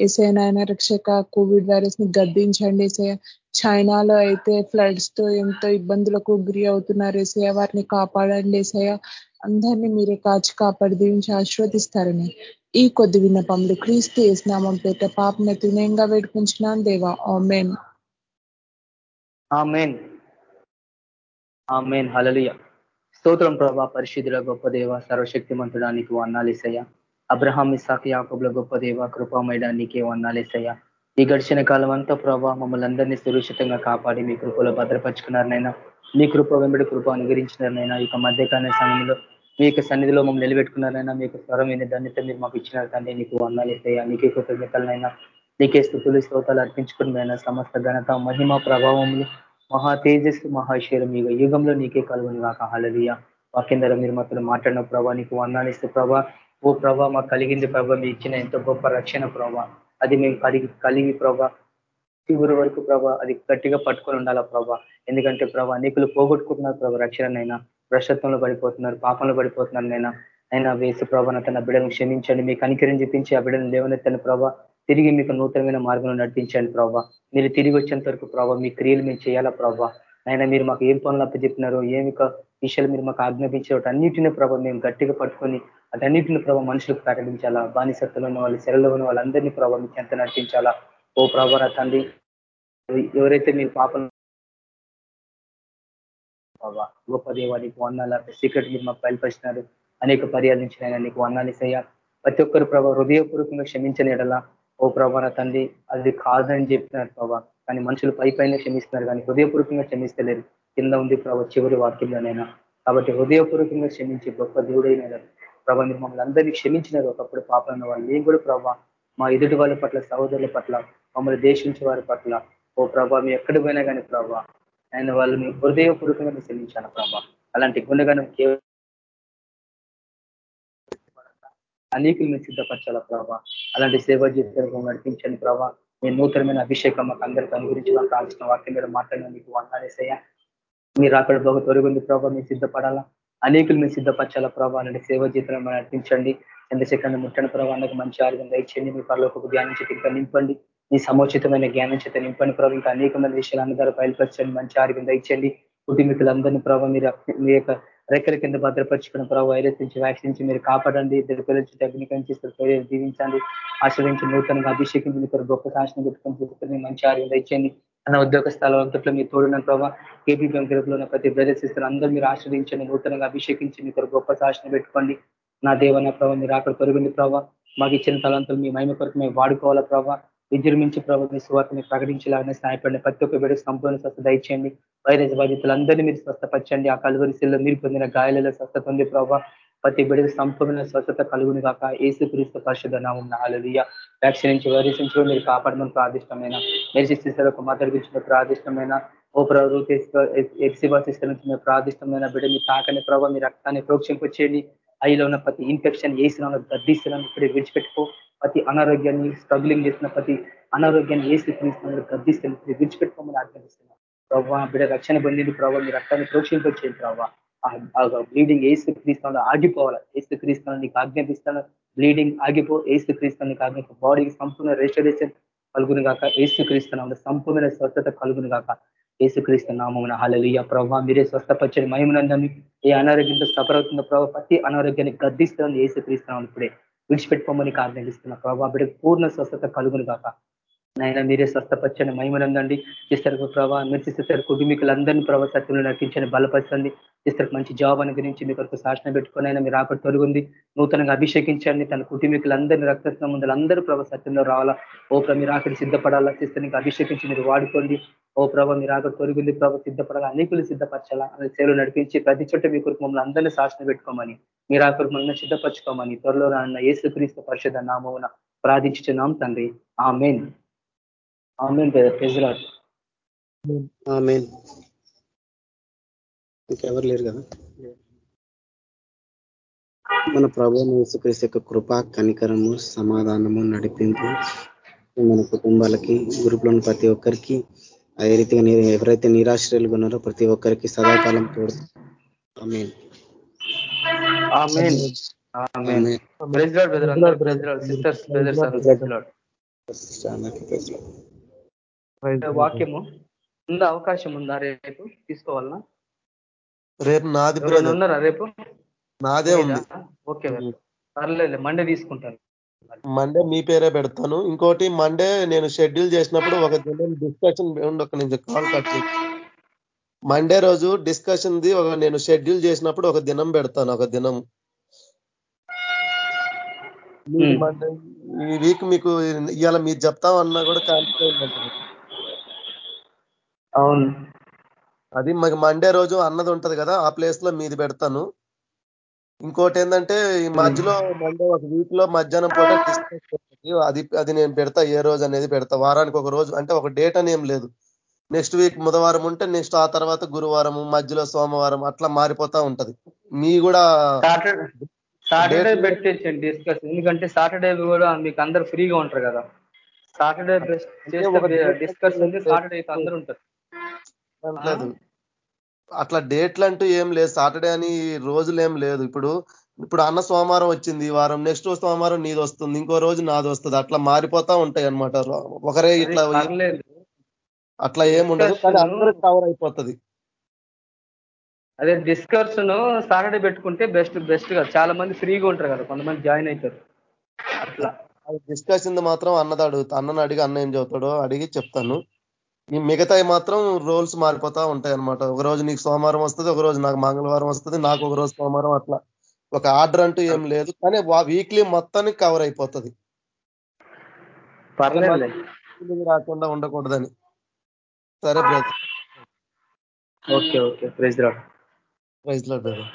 ఏసయ నాయన రక్షక కోవిడ్ వైరస్ని గద్దించండి ఏసయ చైనాలో అయితే ఫ్లడ్స్తో ఎంతో ఇబ్బందులకు గురి అవుతున్నారు. ఏసయ వారిని కాపాడండి ఏసయ అందరినీ మీరే కాచి కాపాడి దీవించి ఆశీర్వదిస్తారని ఈ కొద్ది విన్నపములు క్రీస్తు వేసినామం పేట పాపన తినేయంగా వేడుకుంటున్నాను దేవా. ఆమెన్. ఆమెన్. ఆమెన్. హలలియ స్తోత్రం ప్రభా పరిశుద్ధుల గొప్ప దేవ సర్వశక్తిమంతుడానికి వన్నాలేసయ్య అబ్రహాం ఇసాక్ యాకబుల గొప్ప దేవ కృపామయడానికి వన్నాలేసయ్య ఈ గడిచిన కాలం అంతా ప్రభావ మమ్మల్ని అందరినీ సురక్షితంగా కాపాడి మీ కృపలో భద్రపరుచుకున్నారనైనా మీ కృప వెంబడి కృప అనుగ్రహించినారనైనా ఈ యొక్క మధ్యకాల సమయంలో మీ యొక్క సన్నిధిలో మమ్మల్ని నిలబెట్టుకున్నారైనా మీకు స్వరం విని ధన్యత మీరు మాకు ఇచ్చినారు తండ్రి. నీకు వందాలేసయ్యా నీకే కృతజ్ఞతలనైనా నీకే స్థుతులు శ్రోతాలు అర్పించుకున్నైనా సమస్త ఘనత మహిమ ప్రభావములు మహా తేజస్సు మహాశీరం ఈ యుగంలో నీకే కలుగుని కాక హలలియ వాక్యం మీరు మాత్రం మాట్లాడిన ప్రభా నీకు వందాలిస్తూ ప్రభా. ఓ ప్రభా మాకు కలిగింది ప్రభా. మీ ఇచ్చిన ఎంతో గొప్ప రక్షణ ప్రభా. అది మేము కలిగి కలిగి ప్రభా చివరి వరకు ప్రభా అది గట్టిగా పట్టుకొని ఉండాలా ప్రభా. ఎందుకంటే ప్రభా అనేకులు పోగొట్టుకుంటున్నారు ప్రభా రక్షణనైనా. భ్రష్టత్వంలో పడిపోతున్నారు పాపంలో పడిపోతున్నారు నైనా. అయినా వేసు ప్రభాన తన బిడ్డను క్షమించండి. మీకు కనికరిని చూపించి ఆ బిడ్డను లేవనెత్తని ప్రభా తిరిగి మీకు నూతనమైన మార్గంలో నడిపించండి ప్రభా. మీరు తిరిగి వచ్చేంత వరకు ప్రభావ మీ క్రియలు మేము చేయాలా ప్రభా. ఆయన మీరు మాకు ఏం పనులు అప్పచెప్పినారో ఏమి విషయాలు మీరు మాకు ఆజ్ఞాపించారు అన్నింటినీ ప్రభావ మేము గట్టిగా పట్టుకొని అటన్నిటిని ప్రభావ మనుషులకు ప్రకటించాలా? బానిసత్తులు ఉన్న వాళ్ళు చెరలో ఉన్న వాళ్ళందరినీ ప్రభావ మీకు ఎంత నడిపించాలా? ఓ ప్రభా తండ్రి ఎవరైతే మీరు పాపం గొప్ప దేవా నీకు వందాల సీక్రెట్ మీరు మాకు బయలుపరిచినారు. అనేక పర్యాల నుంచి ఆయన నీకు వందాలు ఇసయ్యా ప్రతి ఒక్కరు ప్రభావ హృదయపూర్వకంగా క్షమించని ఎడలా ఓ ప్రభా నా తండ్రి అది కాదని చెప్పినారు ప్రభావ కానీ మనుషులు పై పైన క్షమిస్తున్నారు కానీ హృదయపూర్వకంగా క్షమిస్తలేరు. కింద ఉంది ప్రభావ చివరి వాక్యంలోనైనా. కాబట్టి హృదయపూర్వకంగా క్షమించి గొప్ప దేవుడైన ప్రభా మీరు మమ్మల్ని అందరినీ క్షమించినారు ఒకప్పుడు పాపన్న వాళ్ళు. మేము కూడా ప్రభావ మా ఎదుటి వాళ్ళ పట్ల సహోదరుల పట్ల మమ్మల్ని దేశించే వారి పట్ల. ఓ ప్రభా మీ ఎక్కడికి పోయినా కానీ ప్రభా ఆయన వాళ్ళని హృదయపూర్వకంగా క్షమించాను ప్రభా? అలాంటి గుణగణం కేవలం అనేకులు మీరు సిద్ధపరచాల ప్రభా? అలాంటి సేవ జీవితంలో నడిపించండి ప్రభా. మీ నూతనమైన అభిషేకం మాకు అందరికీ అనుగురించి మాకు కావాల్సిన వాక్యం మీద మాట్లాడిన మీకు వందాలేసయ్యా మీరు అక్కడ బహు తొలగింది ప్రభావ మీరు సిద్ధపడాలా? అనేకులు మీరు సిద్ధపరచాల ప్రభావ అలాంటి సేవ జీవితం నడిపించండి. చంద్రశేఖరణ ముట్టని ప్రభావానికి మంచి ఆరోగ్యం దయచేయండి. మీ పరలోకి జ్ఞానం చేతి ఇంకా నింపండి. మీ సముచితమైన జ్ఞానం చేత నింపండి ప్రభావ ఇంకా అనేక మంది విషయాలు అందరూ బయలుపరచండి. మంచి ఆరోగ్యం దయచేయండి. కుటుంబీకులందరినీ ప్రభావ మీరు మీ యొక్క రెక్కల కింద భద్రపరుచుకున్న ప్రభావ వైరస్ నుంచి వ్యాక్సిన్ నుంచి మీరు కాపాడండి. ఇద్దరు పిల్లల నుంచి అగ్నికంచి జీవించండి. ఆశ్రయించి నూతనంగా అభిషేకించి మీరు గొప్ప శాసనం పెట్టుకొని మంచి ఆరోగ్యం దయచేయండి. అన్న ఉద్యోగ స్థలంలో మీరు తోడిన ప్రభావ ఏపీ బ్యాంక్లో ఉన్న ప్రతి బ్రదర్స్ ఇస్తారు అందరూ మీరు ఆశ్రయించండి. నూతనంగా అభిషేకించి మీకు గొప్ప శాసనం పెట్టుకోండి. నా దేవన ప్రభావ మీరు అక్కడ తొలగింది ప్రభావ మాకు ఇచ్చిన తలంతులు మీ మహిమ కొరకు మేము వాడుకోవాలా ప్రభావ విజృంభించి ప్రభు మీ సువార్తని ప్రకటించాలని సహాయపడిన ప్రతి ఒక్క బిడ్డ సంపూర్ణ స్వస్థ దయచేయండి వైరస్ బాధితులందరినీ మీరు స్వస్థపరచండి. ఆ కలువరిశిల్లో మీరు పొందిన గాయాలలో స్వస్థత ఉంది ప్రభావ ప్రతి బిడ్డకు సంపూర్ణ స్వస్థత కలుగుని కాక ఏసు క్రీస్తు పరిషత్ నామం ఆలయ వ్యాక్సిన్ నుంచి వైరస్ నుంచి మీరు కాపాడమని ప్రాదిష్టమైన మెరిసిస్తులకు మద్దతు ఇచ్చిన ప్రాదిష్టమైన ఓ ప్రభు ఎక్సిబాసిస్టర్ నుంచి మీరు ప్రాదిష్టమైన బిడ్డ మీ తాకని ప్రభావ మీ రక్తాన్ని ప్రోక్షింపచేయండి. అయిలో ఉన్న ప్రతి ఇన్ఫెక్షన్ వేసిన గద్దీస్తున్నాను ఇప్పుడు విడిచిపెట్టుకో. ప్రతి అనారోగ్యాన్ని స్ట్రగ్లింగ్ చేసిన ప్రతి అనారోగ్యాన్ని ఏ స్థితిస్తున్నారు గద్దిస్తాను విడిచిపెట్టుకోమని ఆజ్ఞాపిస్తున్నాను. ప్రభావ బిడ్డ రక్షణ పొందింది ప్రభావ మీ రక్తాన్ని ప్రోక్షింపచేయండి ప్రభావ బ్లీడింగ్ ఏ స్థితిస్తానో ఆగిపోవాలి? ఏ స్థితిస్తానో నీకు ఆజ్ఞాపిస్తాను బ్లీడింగ్ ఆగిపో ఏ స్థితిస్తాను నీకు ఆజ్ఞాప బాడీకి సంపూర్ణ రెస్టరేషన్ కలుగును కాక ఏసుక్రీస్తున్నాము సంపూర్ణ స్వస్థత కలుగును కాక ఏసుక్రీస్తు నామమున హలలియ ప్రభావ మీరే స్వస్థపచ్చని మహిమనందని ఏ అనారోగ్యంతో సఫర్ అవుతుందో ప్రభావ ప్రతి అనారోగ్యాన్ని గద్దిస్తుంది ఏసుక్రీస్తున్నాం ఇప్పుడే. విడిచిపెట్టుకోమని ఆజ్ఞాపిస్తున్న ప్రభావ బిడ్డకు పూర్ణ స్వస్థత కలుగును కాక నైనా మీరే స్వస్థపచ్చని మహిమనందండి ఇస్తరకు ప్రభావ మీరు ఇస్తారు కుటుంబీకులందరినీ ప్రభావ సత్యంలో నటించని బలపరచండి. ఇస్తరకు మంచి జాబ్ అనుగ్రహించి మీ కొరకు శాసన పెట్టుకుని అయినా మీరు ఆపడి తొలగింది. నూతనంగా అభిషేకించండి. తన కుటుంబీకులందరినీ రక్తస్న ముందు అందరూ ప్రభావ సత్యంలో రావాలా. ఓ ప్రభు మీరు ఆకలి సిద్ధపడాలా? ఇస్తనికి అభిషేకించి మీరు వాడుకోండి. ఓ ప్రభావ మీరు ఆకలి తొలగింది ప్రభావ సిద్ధపడాలా? అనేకులు సిద్ధపరచాలా? అనే సేవలు నడిపించి ప్రతి చోట మీ కొరకు మమ్మల్ని అందరినీ శాసన పెట్టుకోమని మీరు ఆకలి మమ్మల్ని సిద్ధపరచుకోమని త్వరలో రాన్న ఏసుక్రీస్తు పరిషత్ నామమున ప్రార్థించున్నాం తండ్రి. ఆ ఆమెన్ ప్రెజరాట్ ఇంకెవరు లేరు కదా? మన ప్రభు యేసుక్రీస్తు యొక్క కృప కనికరము సమాధానము నడిపింపు మన కుటుంబాలకి గ్రూప్లోని ప్రతి ఒక్కరికి అదే రీతిగా ఎవరైతే నిరాశ్రయులుగా ఉన్నారో ప్రతి ఒక్కరికి సదాకాలం తోడు. వాక్యము ఉందా? అవకాశం ఉందా రేపు? తీసుకోవాలనా? రేపు నాది ఉన్నారా రేపు? నాదే ఉంది. ఓకే పర్లేదు మండే తీసుకుంటాను. మండే మీ పేరే పెడతాను. ఇంకోటి మండే నేను షెడ్యూల్ చేసినప్పుడు ఒక దినం డిస్కషన్ ఒక నుంచి కాల్ కట్ మండే రోజు డిస్కషన్ ది ఒక నేను షెడ్యూల్ చేసినప్పుడు ఒక దినం పెడతాను ఒక దినం. ఈ వీక్ మీకు ఇవాళ మీరు చెప్తామన్నా కూడా క్యాన్సిల్ అయిందంటారు అవును. అది మాకు మండే రోజు అన్నది ఉంటది కదా ఆ ప్లేస్లో మీది పెడతాను. ఇంకోటి ఏంటంటే ఈ మధ్యలో మండే ఒక వీక్లో మధ్యాహ్నం పూట అది అది నేను పెడతా ఏ రోజు అనేది పెడతా. వారానికి ఒక రోజు అంటే ఒక డేట్ అని ఏం లేదు. నెక్స్ట్ వీక్ బుధవారం ఉంటే నెక్స్ట్ ఆ తర్వాత గురువారం మధ్యలో సోమవారం అట్లా మారిపోతా ఉంటది. మీ కూడా సాటర్డే పెట్టేసండి డిస్కస్ ఎందుకంటే సాటర్డే కూడా మీకు అందరు ఫ్రీగా ఉంటారు కదా. సాటర్డే డిస్కస్ ఉంది సాటర్డే అందరూ ఉంటారు. లేదు. అట్లా డేట్లు అంటూ ఏం లేదు. సాటర్డే అని రోజులు ఏం లేదు. ఇప్పుడు ఇప్పుడు అన్న సోమవారం వచ్చింది. ఈ వారం నెక్స్ట్ సోమవారం నీది వస్తుంది. ఇంకో రోజు నాది వస్తుంది. అట్లా మారిపోతా ఉంటాయి అనమాట ఒకరే ఇట్లా అట్లా ఏముండదు కానీ అందరూ కవర్ అయిపోతుంది. అదే డిస్కషన్ సాటర్డే పెట్టుకుంటే బెస్ట్ బెస్ట్గా చాలా మంది ఫ్రీగా ఉంటారు కదా. కొంతమంది జాయిన్ అవుతారు. అట్లా. డిస్కషన్ మాత్రం అన్నది అడుగుతా. అన్నను అడిగి అన్న ఏం చెబుతాడో అడిగి చెప్తాను. మిగతాయి మాత్రం రోల్స్ మారిపోతా ఉంటాయి అనమాట ఒక రోజు నీకు సోమవారం వస్తుంది ఒక రోజు నాకు మంగళవారం వస్తుంది నాకు ఒక రోజు సోమవారం అట్లా. ఒక ఆర్డర్ అంటూ ఏం లేదు కానీ వీక్లీ మొత్తానికి కవర్ అయిపోతుంది. రాకుండా ఉండకూడదని. సరే brother. Okay okay. Praise lord. ప్రైజ్లో బ్రదర్.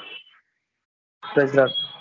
Praise lord.